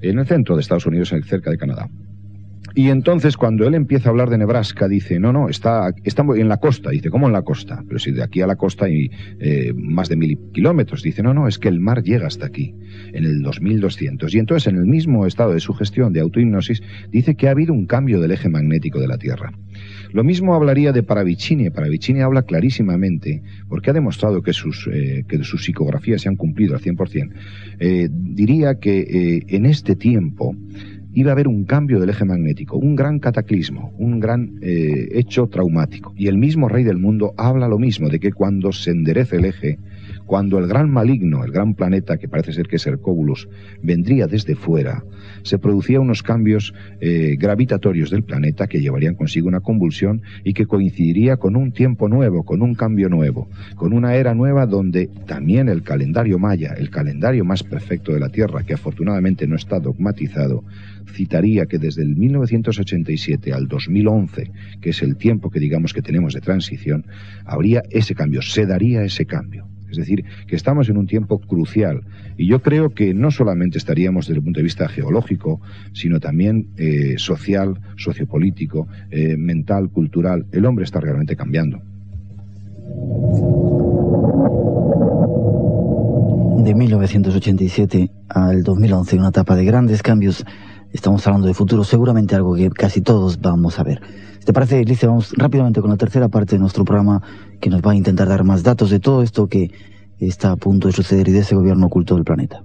en el centro de Estados Unidos, cerca de Canadá. Y entonces cuando él empieza a hablar de Nebraska, dice, no, no, está, está en la costa. Dice, ¿cómo en la costa? Pero si de aquí a la costa hay eh, más de mil kilómetros. Dice, no, no, es que el mar llega hasta aquí, en el 2200. Y entonces en el mismo estado de sugestión, de autohipnosis, dice que ha habido un cambio del eje magnético de la Tierra. Lo mismo hablaría de Paravicini. Paravicini habla clarísimamente, porque ha demostrado que sus, eh, que sus psicografías se han cumplido al 100%. Eh, diría que eh, en este tiempo iba a haber un cambio del eje magnético, un gran cataclismo, un gran eh, hecho traumático. Y el mismo rey del mundo habla lo mismo, de que cuando se enderece el eje, cuando el gran maligno, el gran planeta que parece ser que es Hercóbulos, vendría desde fuera, se producían unos cambios eh, gravitatorios del planeta que llevarían consigo una convulsión y que coincidiría con un tiempo nuevo, con un cambio nuevo, con una era nueva donde también el calendario maya, el calendario más perfecto de la Tierra, que afortunadamente no está dogmatizado, citaría que desde el 1987 al 2011, que es el tiempo que digamos que tenemos de transición, habría ese cambio, se daría ese cambio. Es decir, que estamos en un tiempo crucial. Y yo creo que no solamente estaríamos desde el punto de vista geológico, sino también eh, social, sociopolítico, eh, mental, cultural. El hombre está realmente cambiando.
De 1987 al 2011, una etapa de grandes cambios. Estamos hablando de futuro, seguramente algo que casi todos vamos a ver. ¿Te parece, Alicia? Vamos rápidamente con la tercera parte de nuestro programa que nos va a intentar dar más datos de todo esto que está a punto de suceder y de ese gobierno oculto del planeta.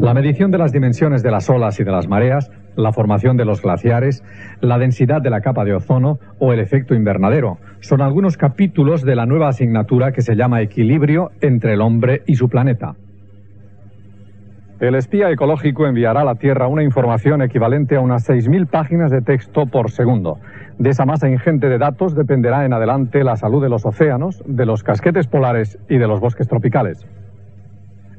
La medición de las dimensiones de las olas y de las mareas, la formación de los glaciares, la densidad de la capa de ozono o el efecto invernadero son algunos capítulos de la nueva asignatura que se llama Equilibrio entre el hombre y su planeta. El espía ecológico enviará a la Tierra una información equivalente a unas 6.000 páginas de texto por segundo. De esa masa ingente de datos dependerá en adelante la salud de los océanos, de los casquetes polares y de los bosques tropicales.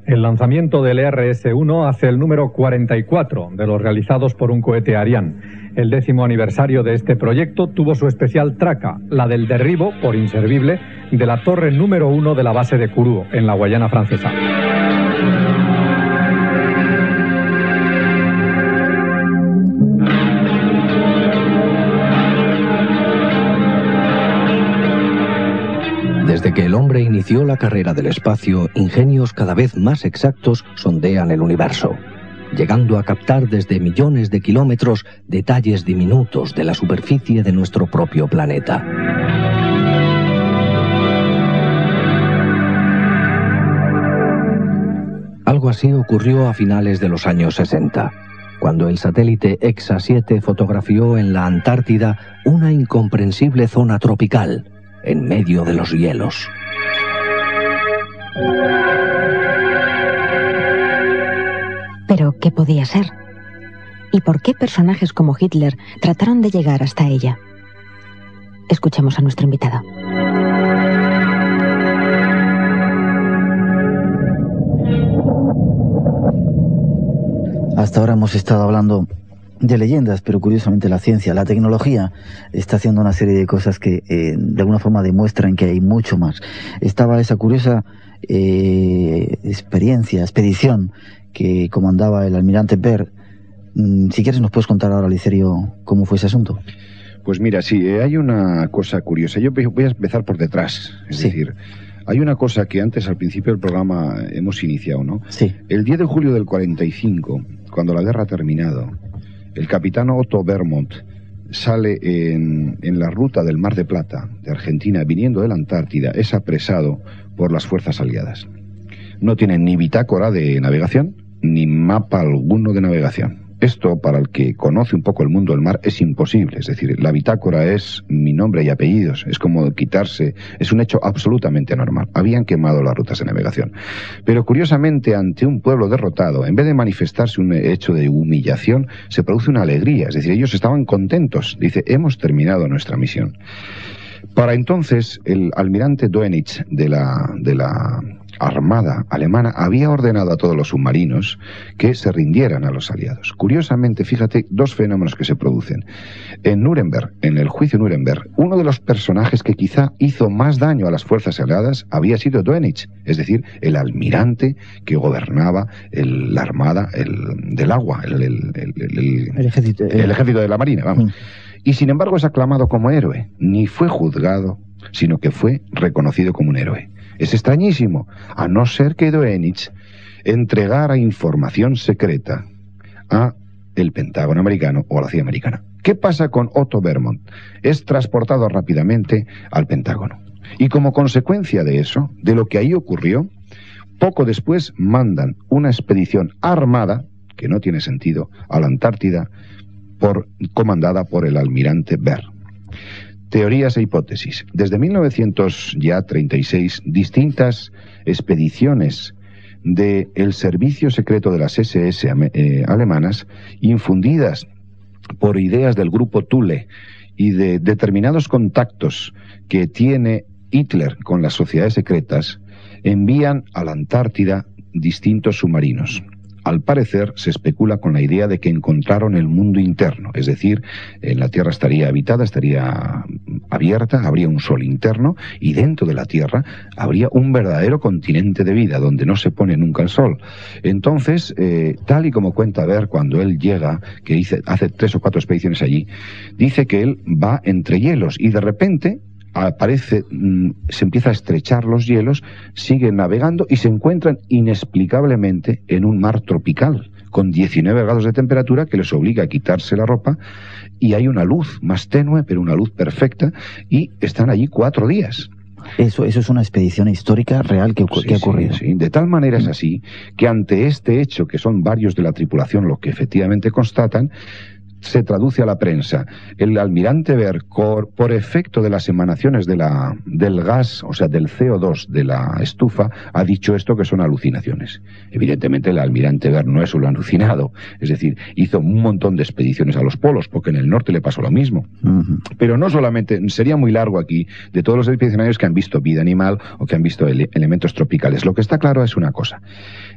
El lanzamiento del RS-1 hace el número 44 de los realizados por un cohete Ariane. El décimo aniversario de este proyecto tuvo su especial traca, la del derribo, por inservible, de la torre número 1 de la base de Kourou, en la Guayana francesa.
Desde que el hombre inició la carrera del espacio, ingenios cada vez más exactos sondean el universo, llegando a captar desde millones de kilómetros detalles diminutos de la superficie de nuestro propio planeta. Algo así ocurrió a finales de los años 60, cuando el satélite EXA-7 fotografió en la Antártida una incomprensible zona tropical, en medio de los hielos.
Pero, ¿qué podía ser? ¿Y por qué personajes como Hitler trataron de llegar hasta ella? Escuchemos a nuestro invitado.
Hasta ahora hemos estado hablando de leyendas, pero curiosamente la ciencia, la tecnología está haciendo una serie de cosas que eh, de alguna forma demuestran que hay mucho más. Estaba esa curiosa eh, experiencia, expedición que comandaba el almirante Baird. Mm, si quieres nos puedes contar ahora, Licerio, cómo fue ese asunto.
Pues mira, sí, eh, hay una cosa curiosa. Yo voy a empezar por detrás. Es decir, hay una cosa que antes, al principio del programa, hemos iniciado, ¿no?
Sí.
El 10 de julio del 45, cuando la guerra ha terminado, el capitán Otto Vermont sale en, en, la ruta del Mar de Plata, de Argentina, viniendo de la Antártida, es apresado por las fuerzas aliadas. No tiene ni bitácora de navegación, ni mapa alguno de navegación. Esto, para el que conoce un poco el mundo del mar, es imposible. Es decir, la bitácora es mi nombre y apellidos. Es como quitarse. Es un hecho absolutamente anormal. Habían quemado las rutas de navegación. Pero curiosamente, ante un pueblo derrotado, en vez de manifestarse un hecho de humillación, se produce una alegría. Es decir, ellos estaban contentos. Dice, hemos terminado nuestra misión. Para entonces, el almirante Doenitz de la, de la Armada alemana había ordenado a todos los submarinos que se rindieran a los aliados. Curiosamente, fíjate, dos fenómenos que se producen. En Nuremberg, en el juicio Nuremberg, uno de los personajes que quizá hizo más daño a las fuerzas aliadas había sido Doenitz, es decir, el almirante que gobernaba la armada del agua, el,
ejército,
el, ejército, de la marina, vamos. Mm. Y sin embargo es aclamado como héroe, ni fue juzgado, sino que fue reconocido como un héroe. Es extrañísimo, a no ser que Doenitz entregara información secreta a el Pentágono americano o a la CIA americana. ¿Qué pasa con Otto Vermont? Es transportado rápidamente al Pentágono. Y como consecuencia de eso, de lo que ahí ocurrió, poco después mandan una expedición armada, que no tiene sentido, a la Antártida, por, comandada por el almirante Baird. Teorías e hipótesis. Desde 1936, distintas expediciones del servicio secreto de las SS eh, alemanas, infundidas por ideas del grupo Thule y de determinados contactos que tiene Hitler con las sociedades secretas, envían a la Antártida distintos submarinos al parecer se especula con la idea de que encontraron el mundo interno, es decir, en la Tierra estaría habitada, estaría abierta, habría un sol interno y dentro de la Tierra habría un verdadero continente de vida donde no se pone nunca el sol. Entonces, eh, tal y como cuenta Ver cuando él llega, que hace tres o cuatro expediciones allí, dice que él va entre hielos y de repente aparece, mm, se empieza a estrechar los hielos, siguen navegando y se encuentran inexplicablemente en un mar tropical con 19 grados de temperatura que les obliga a quitarse la ropa y hay una luz más tenue, pero una luz perfecta y están allí cuatro días.
Eso, eso es una expedición histórica real que, ha ocurrido.
Sí, De tal manera es así que ante este hecho, que son varios de la tripulación los que efectivamente constatan, se traduce a la prensa. El almirante Bercor, por efecto de las emanaciones de la, del gas, o sea, del CO2 de la estufa, ha dicho esto que son alucinaciones. Evidentemente el almirante Ver no es un alucinado, es decir, hizo un montón de expediciones a los polos, porque en el norte le pasó lo mismo. Pero no solamente, sería muy largo aquí, de todos los expedicionarios que han visto vida animal o que han visto elementos tropicales. Lo que está claro es una cosa,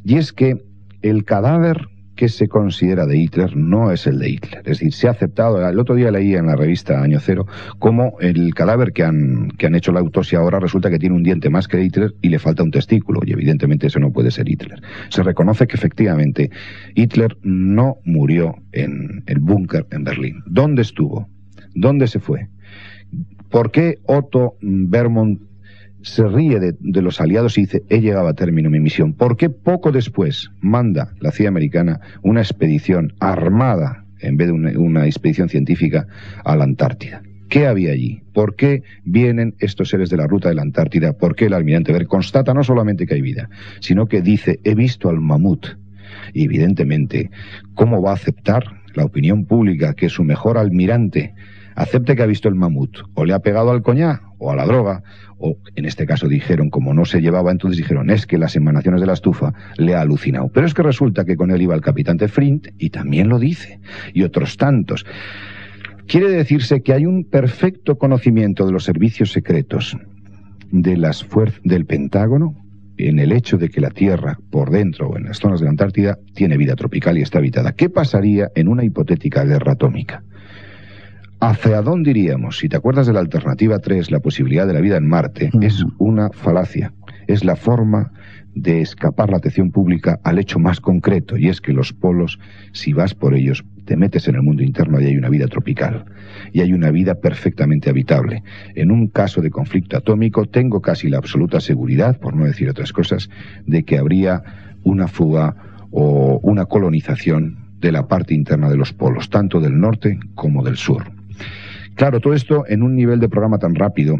y es que el cadáver que se considera de Hitler no es el de Hitler. Es decir, se ha aceptado, el otro día leí en la revista Año Cero, como el cadáver que han, que han hecho la autopsia ahora resulta que tiene un diente más que Hitler y le falta un testículo, y evidentemente eso no puede ser Hitler. Se reconoce que efectivamente Hitler no murió en el búnker en Berlín. ¿Dónde estuvo? ¿Dónde se fue? ¿Por qué Otto Bermond se ríe de, los aliados y dice, he llegado a término mi misión. ¿Por qué poco después manda la CIA americana una expedición armada, en vez de una, expedición científica, a la Antártida? ¿Qué había allí? ¿Por qué vienen estos seres de la ruta de la Antártida? ¿Por qué el almirante Ver constata no solamente que hay vida, sino que dice, he visto al mamut? Y evidentemente, ¿cómo va a aceptar la opinión pública que su mejor almirante acepte que ha visto el mamut? O le ha pegado al coñá, o a la droga, o en este caso dijeron, como no se llevaba, entonces dijeron, es que las emanaciones de la estufa le ha alucinado. Pero es que resulta que con él iba el capitán Frint y también lo dice, y otros tantos. Quiere decirse que hay un perfecto conocimiento de los servicios secretos de las del Pentágono en el hecho de que la Tierra, por dentro o en las zonas de la Antártida, tiene vida tropical y está habitada. ¿Qué pasaría en una hipotética guerra atómica? ¿Hacia dónde iríamos? Si te acuerdas de la alternativa 3, la posibilidad de la vida en Marte, es una falacia. Es la forma de escapar la atención pública al hecho más concreto, y es que los polos, si vas por ellos, te metes en el mundo interno y hay una vida tropical, y hay una vida perfectamente habitable. En un caso de conflicto atómico tengo casi la absoluta seguridad, por no decir otras cosas, de que habría una fuga o una colonización de la parte interna de los polos, tanto del norte como del sur. Claro, todo esto en un nivel de programa tan rápido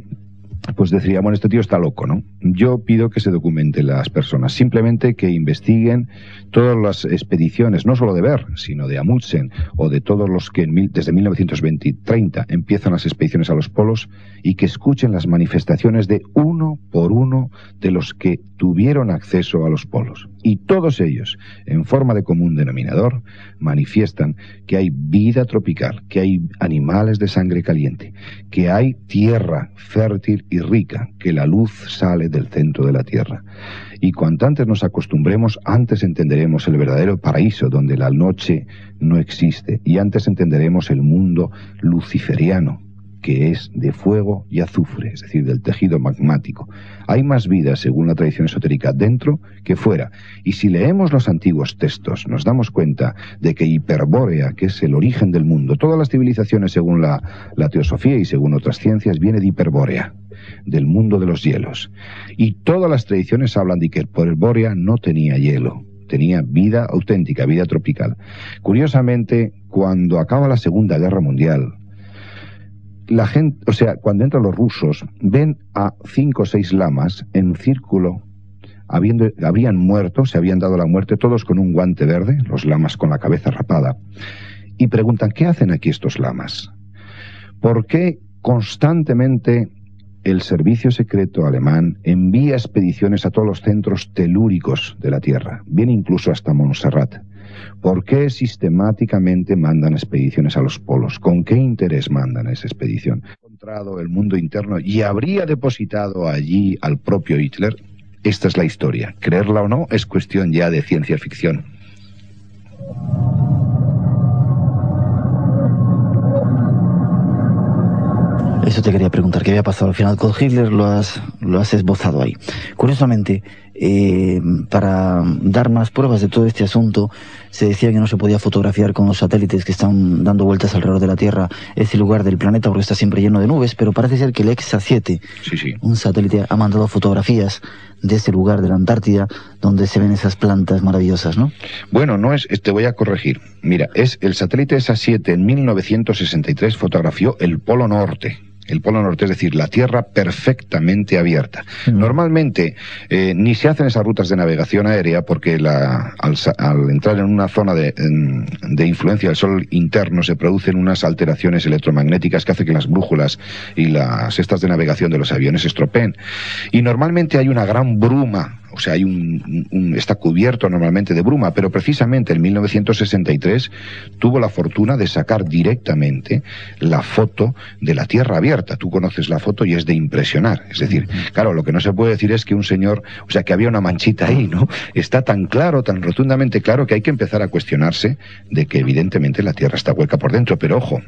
pues decía, bueno, este tío está loco, ¿no? Yo pido que se documente las personas, simplemente que investiguen todas las expediciones, no solo de Ver, sino de Amundsen o de todos los que desde 1920 y 30 empiezan las expediciones a los polos y que escuchen las manifestaciones de uno por uno de los que tuvieron acceso a los polos. Y todos ellos, en forma de común denominador, manifiestan que hay vida tropical, que hay animales de sangre caliente, que hay tierra fértil y rica, que la luz sale del centro de la tierra. Y cuanto antes nos acostumbremos, antes entenderemos el verdadero paraíso donde la noche no existe, y antes entenderemos el mundo luciferiano, que es de fuego y azufre, es decir, del tejido magmático. Hay más vida, según la tradición esotérica, dentro que fuera. Y si leemos los antiguos textos, nos damos cuenta de que Hiperbórea, que es el origen del mundo, todas las civilizaciones, según la, la teosofía y según otras ciencias, viene de Hiperbórea, del mundo de los hielos. Y todas las tradiciones hablan de que Hiperbórea no tenía hielo, tenía vida auténtica, vida tropical. Curiosamente, cuando acaba la Segunda Guerra Mundial, la gente, o sea, cuando entran los rusos, ven a cinco o seis lamas en círculo, habiendo, habrían muerto, se habían dado la muerte, todos con un guante verde, los lamas con la cabeza rapada, y preguntan, ¿qué hacen aquí estos lamas? ¿Por qué constantemente el servicio secreto alemán envía expediciones a todos los centros telúricos de la Tierra, viene incluso hasta Montserrat? ¿Por qué sistemáticamente mandan expediciones a los polos? ¿Con qué interés mandan esa expedición? encontrado el mundo interno y habría depositado allí al propio Hitler. Esta es la historia. Creerla o no es cuestión ya de ciencia ficción.
Eso te quería preguntar, ¿qué había pasado al final con Hitler? Lo has, lo has esbozado ahí. Curiosamente, eh, para dar más pruebas de todo este asunto, se decía que no se podía fotografiar con los satélites que están dando vueltas alrededor de la Tierra ese lugar del planeta porque está siempre lleno de nubes, pero parece ser que el EXA-7, un satélite, ha mandado fotografías de ese lugar de la Antártida donde se ven esas plantas maravillosas, ¿no?
Bueno, no es, te voy a corregir. Mira, es el satélite EXA-7 en 1963 fotografió el Polo Norte el Polo Norte, es decir, la Tierra perfectamente abierta. Normalmente eh, ni se hacen esas rutas de navegación aérea porque la, al, entrar en una zona de, de, influencia del Sol interno se producen unas alteraciones electromagnéticas que hacen que las brújulas y las estas de navegación de los aviones estropeen. Y normalmente hay una gran bruma o sea, hay un, está cubierto normalmente de bruma, pero precisamente en 1963 tuvo la fortuna de sacar directamente la foto de la Tierra abierta. Tú conoces la foto y es de impresionar. Es decir, claro, lo que no se puede decir es que un señor, o sea, que había una manchita ahí, ¿no? Está tan claro, tan rotundamente claro que hay que empezar a cuestionarse de que evidentemente la Tierra está hueca por dentro, pero ojo,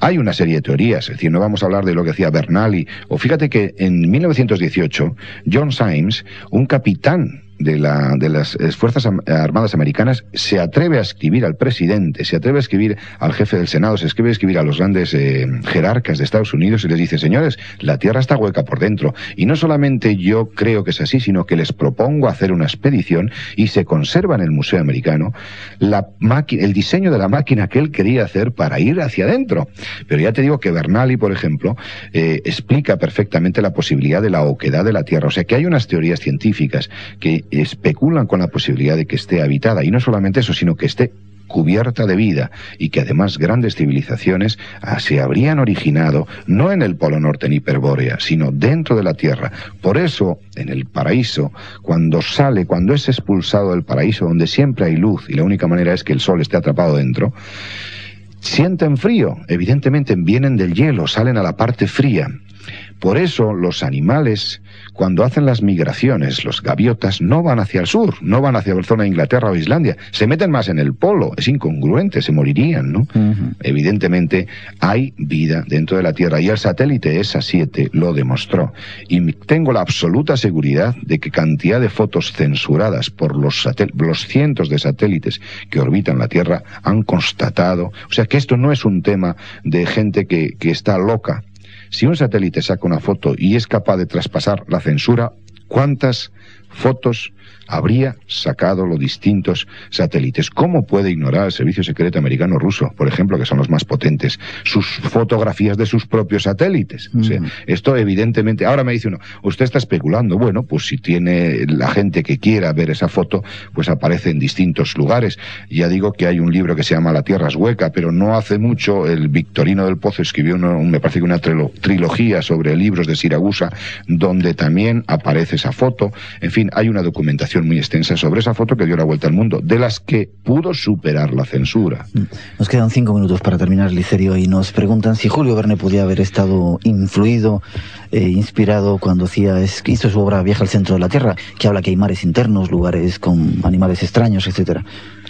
hay una serie de teorías, es decir, no vamos a hablar de lo que decía Bernali, o fíjate que en 1918 John Symes, un capitán de, la, de las Fuerzas Armadas Americanas se atreve a escribir al presidente, se atreve a escribir al jefe del Senado, se atreve a escribir a los grandes eh, jerarcas de Estados Unidos y les dice, señores, la Tierra está hueca por dentro. Y no solamente yo creo que es así, sino que les propongo hacer una expedición y se conserva en el Museo Americano la el diseño de la máquina que él quería hacer para ir hacia adentro. Pero ya te digo que Bernali, por ejemplo, eh, explica perfectamente la posibilidad de la oquedad de la Tierra. O sea que hay unas teorías científicas que especulan con la posibilidad de que esté habitada. Y no solamente eso, sino que esté cubierta de vida y que además grandes civilizaciones se habrían originado no en el Polo Norte ni Hiperbórea, sino dentro de la Tierra. Por eso, en el paraíso, cuando sale, cuando es expulsado del paraíso, donde siempre hay luz y la única manera es que el sol esté atrapado dentro, sienten frío, evidentemente vienen del hielo, salen a la parte fría. Por eso los animales cuando hacen las migraciones, los gaviotas no van hacia el sur, no van hacia la zona de Inglaterra o Islandia, se meten más en el polo, es incongruente, se morirían, ¿no? Evidentemente hay vida dentro de la Tierra y el satélite ESA 7 lo demostró. Y tengo la absoluta seguridad de que cantidad de fotos censuradas por los, los cientos de satélites que orbitan la Tierra han constatado, o sea que esto no es un tema de gente que, que está loca, si un satélite saca una foto y es capaz de traspasar la censura, ¿cuántas fotos habría sacado los distintos satélites. ¿Cómo puede ignorar el Servicio Secreto Americano Ruso, por ejemplo, que son los más potentes, sus fotografías de sus propios satélites? esto evidentemente, ahora me dice uno, usted está especulando. Bueno, pues si tiene la gente que quiera ver esa foto, pues aparece en distintos lugares. Ya digo que hay un libro que se llama La Tierra es hueca, pero no hace mucho el Victorino del Pozo escribió, me parece que una trilogía sobre libros de Siragusa, donde también aparece esa foto. En fin, hay una documentación muy extensa sobre esa foto que dio la vuelta al mundo, de las que pudo superar la censura. Mm.
Nos quedan cinco minutos para terminar, Licerio, y nos preguntan si Julio Verne podía haber estado influido, eh, inspirado cuando hacía, hizo su obra Viaja al centro de la Tierra, que habla que hay mares internos, lugares con animales extraños, etcétera.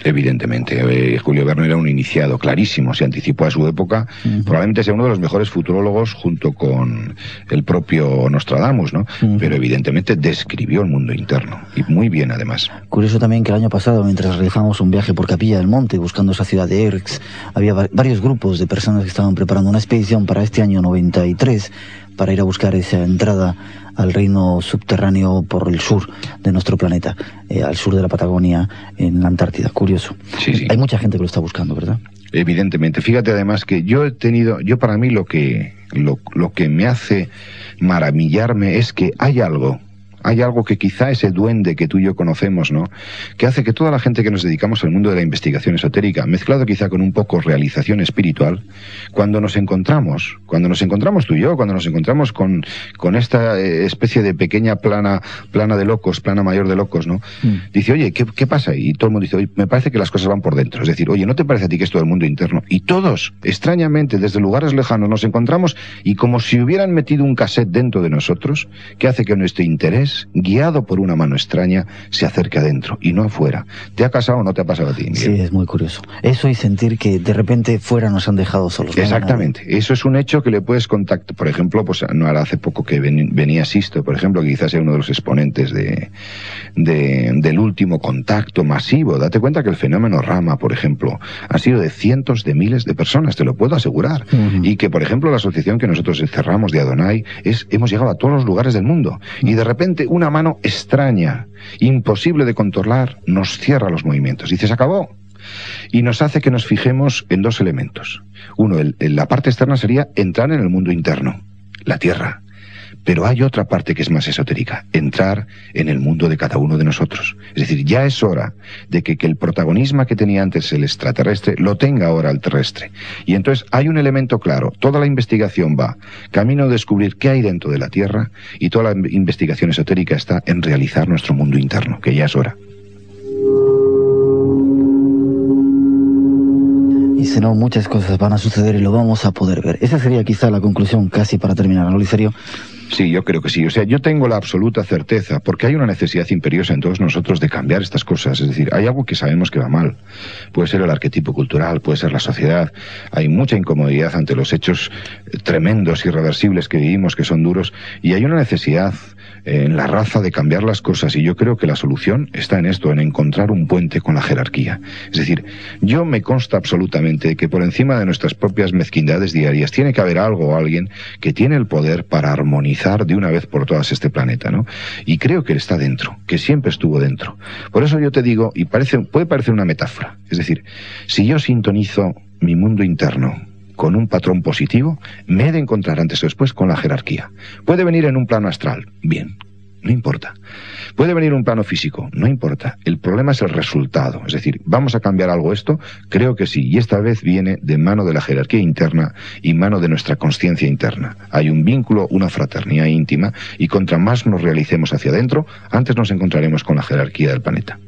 Evidentemente, eh, Julio Verne era un iniciado clarísimo, se anticipó a su época, probablemente sea uno de los mejores futurólogos junto con el propio Nostradamus, ¿no? Pero evidentemente describió el mundo interno, y muy bien además.
Curioso también que el año pasado, mientras realizamos un viaje por Capilla del Monte, buscando esa ciudad de Erx, había varios grupos de personas que estaban preparando una expedición para este año 93 para ir a buscar esa entrada al reino subterráneo por el sur de nuestro planeta, eh, al sur de la Patagonia, en la Antártida. Curioso.
Sí,
Hay mucha gente que lo está buscando, ¿verdad?
Evidentemente. Fíjate además que yo he tenido, yo para mí lo que, lo, lo que me hace maravillarme es que hay algo hay algo que quizá ese duende que tú y yo conocemos, ¿no? Que hace que toda la gente que nos dedicamos al mundo de la investigación esotérica, mezclado quizá con un poco realización espiritual, cuando nos encontramos, cuando nos encontramos tú y yo, cuando nos encontramos con, con esta eh, especie de pequeña plana, plana de locos, plana mayor de locos, ¿no? Mm. Dice, oye, ¿qué, ¿qué, pasa? Y todo el mundo dice, oye, me parece que las cosas van por dentro. Es decir, oye, ¿no te parece a ti que es todo el mundo interno? Y todos, extrañamente, desde lugares lejanos, nos encontramos y como si hubieran metido un cassette dentro de nosotros, que hace que nuestro interés guiado por una mano extraña, se acerca adentro y no afuera. ¿Te ha pasado o no te ha pasado a ti?
Sí, es muy curioso. Eso y sentir que de repente fuera nos han dejado solos.
Exactamente. Eso es un hecho que le puedes contactar. Por ejemplo, pues no era hace poco que venía Sisto, por ejemplo, que quizás sea uno de los exponentes de, del último contacto masivo. Date cuenta que el fenómeno Rama, por ejemplo, ha sido de cientos de miles de personas, te lo puedo asegurar. Y que, por ejemplo, la asociación que nosotros cerramos de Adonai es, hemos llegado a todos los lugares del mundo. Y de repente una mano extraña, imposible de controlar, nos cierra los movimientos. Dice, se acabó. Y nos hace que nos fijemos en dos elementos. Uno, en la parte externa sería entrar en el mundo interno, la tierra. Pero hay otra parte que es más esotérica, entrar en el mundo de cada uno de nosotros. Es decir, ya es hora de que, el protagonismo que tenía antes el extraterrestre lo tenga ahora el terrestre. Y entonces hay un elemento claro, toda la investigación va camino a descubrir qué hay dentro de la Tierra y toda la investigación esotérica está en realizar nuestro mundo interno, que ya es hora.
Y si no, muchas cosas van a suceder y lo vamos a poder ver. Esa sería quizá la conclusión casi para terminar, ¿no, Licerio?
Sí, yo creo que sí. O sea, yo tengo la absoluta certeza, porque hay una necesidad imperiosa en todos nosotros de cambiar estas cosas. Es decir, hay algo que sabemos que va mal. Puede ser el arquetipo cultural, puede ser la sociedad. Hay mucha incomodidad ante los hechos tremendos, irreversibles que vivimos, que son duros, y hay una necesidad en la raza de cambiar las cosas y yo creo que la solución está en esto, en encontrar un puente con la jerarquía. Es decir, yo me consta absolutamente que por encima de nuestras propias mezquindades diarias tiene que haber algo o alguien que tiene el poder para armonizar de una vez por todas este planeta, ¿no? Y creo que está dentro, que siempre estuvo dentro. Por eso yo te digo, y parece, puede parecer una metáfora, es decir, si yo sintonizo mi mundo interno con un patrón positivo, me he de encontrar antes o después con la jerarquía. Puede venir en un plano astral, bien, no importa. Puede venir un plano físico, no importa. El problema es el resultado. Es decir, ¿vamos a cambiar algo esto? Creo que sí. Y esta vez viene de mano de la jerarquía interna y mano de nuestra conciencia interna. Hay un vínculo, una fraternidad íntima y contra más nos realicemos hacia adentro, antes nos encontraremos con la jerarquía del planeta.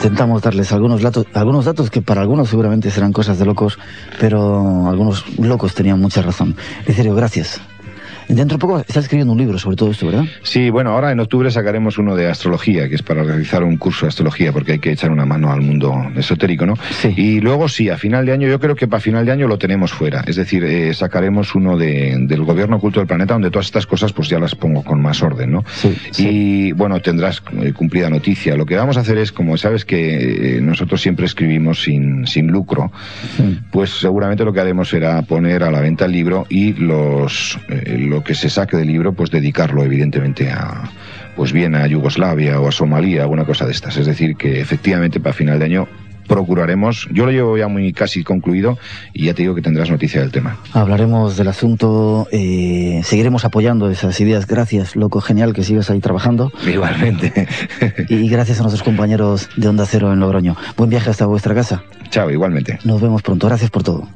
Intentamos darles algunos datos, algunos datos que para algunos seguramente serán cosas de locos, pero algunos locos tenían mucha razón. serio, gracias. Dentro de poco estás escribiendo un libro sobre todo esto, ¿verdad?
Sí, bueno, ahora en octubre sacaremos uno de astrología, que es para realizar un curso de astrología, porque hay que echar una mano al mundo esotérico, ¿no?
Sí.
Y luego sí, a final de año, yo creo que para final de año lo tenemos fuera. Es decir, eh, sacaremos uno de, del gobierno oculto del planeta, donde todas estas cosas pues ya las pongo con más orden, ¿no?
Sí, sí.
Y bueno, tendrás eh, cumplida noticia. Lo que vamos a hacer es, como sabes que eh, nosotros siempre escribimos sin, sin lucro,
Sí.
pues seguramente lo que haremos será poner a la venta el libro y los eh, lo que se saque del libro, pues dedicarlo evidentemente a pues bien a Yugoslavia o a Somalia, alguna cosa de estas. Es decir, que efectivamente para final de año procuraremos, yo lo llevo ya muy casi concluido y ya te digo que tendrás noticia del tema.
Hablaremos del asunto, eh, seguiremos apoyando esas ideas. Gracias, loco, genial que sigas ahí trabajando.
Igualmente.
Y gracias a nuestros compañeros de Onda Cero en Logroño. Buen viaje hasta vuestra casa.
Chao, igualmente.
Nos vemos pronto. Gracias por todo.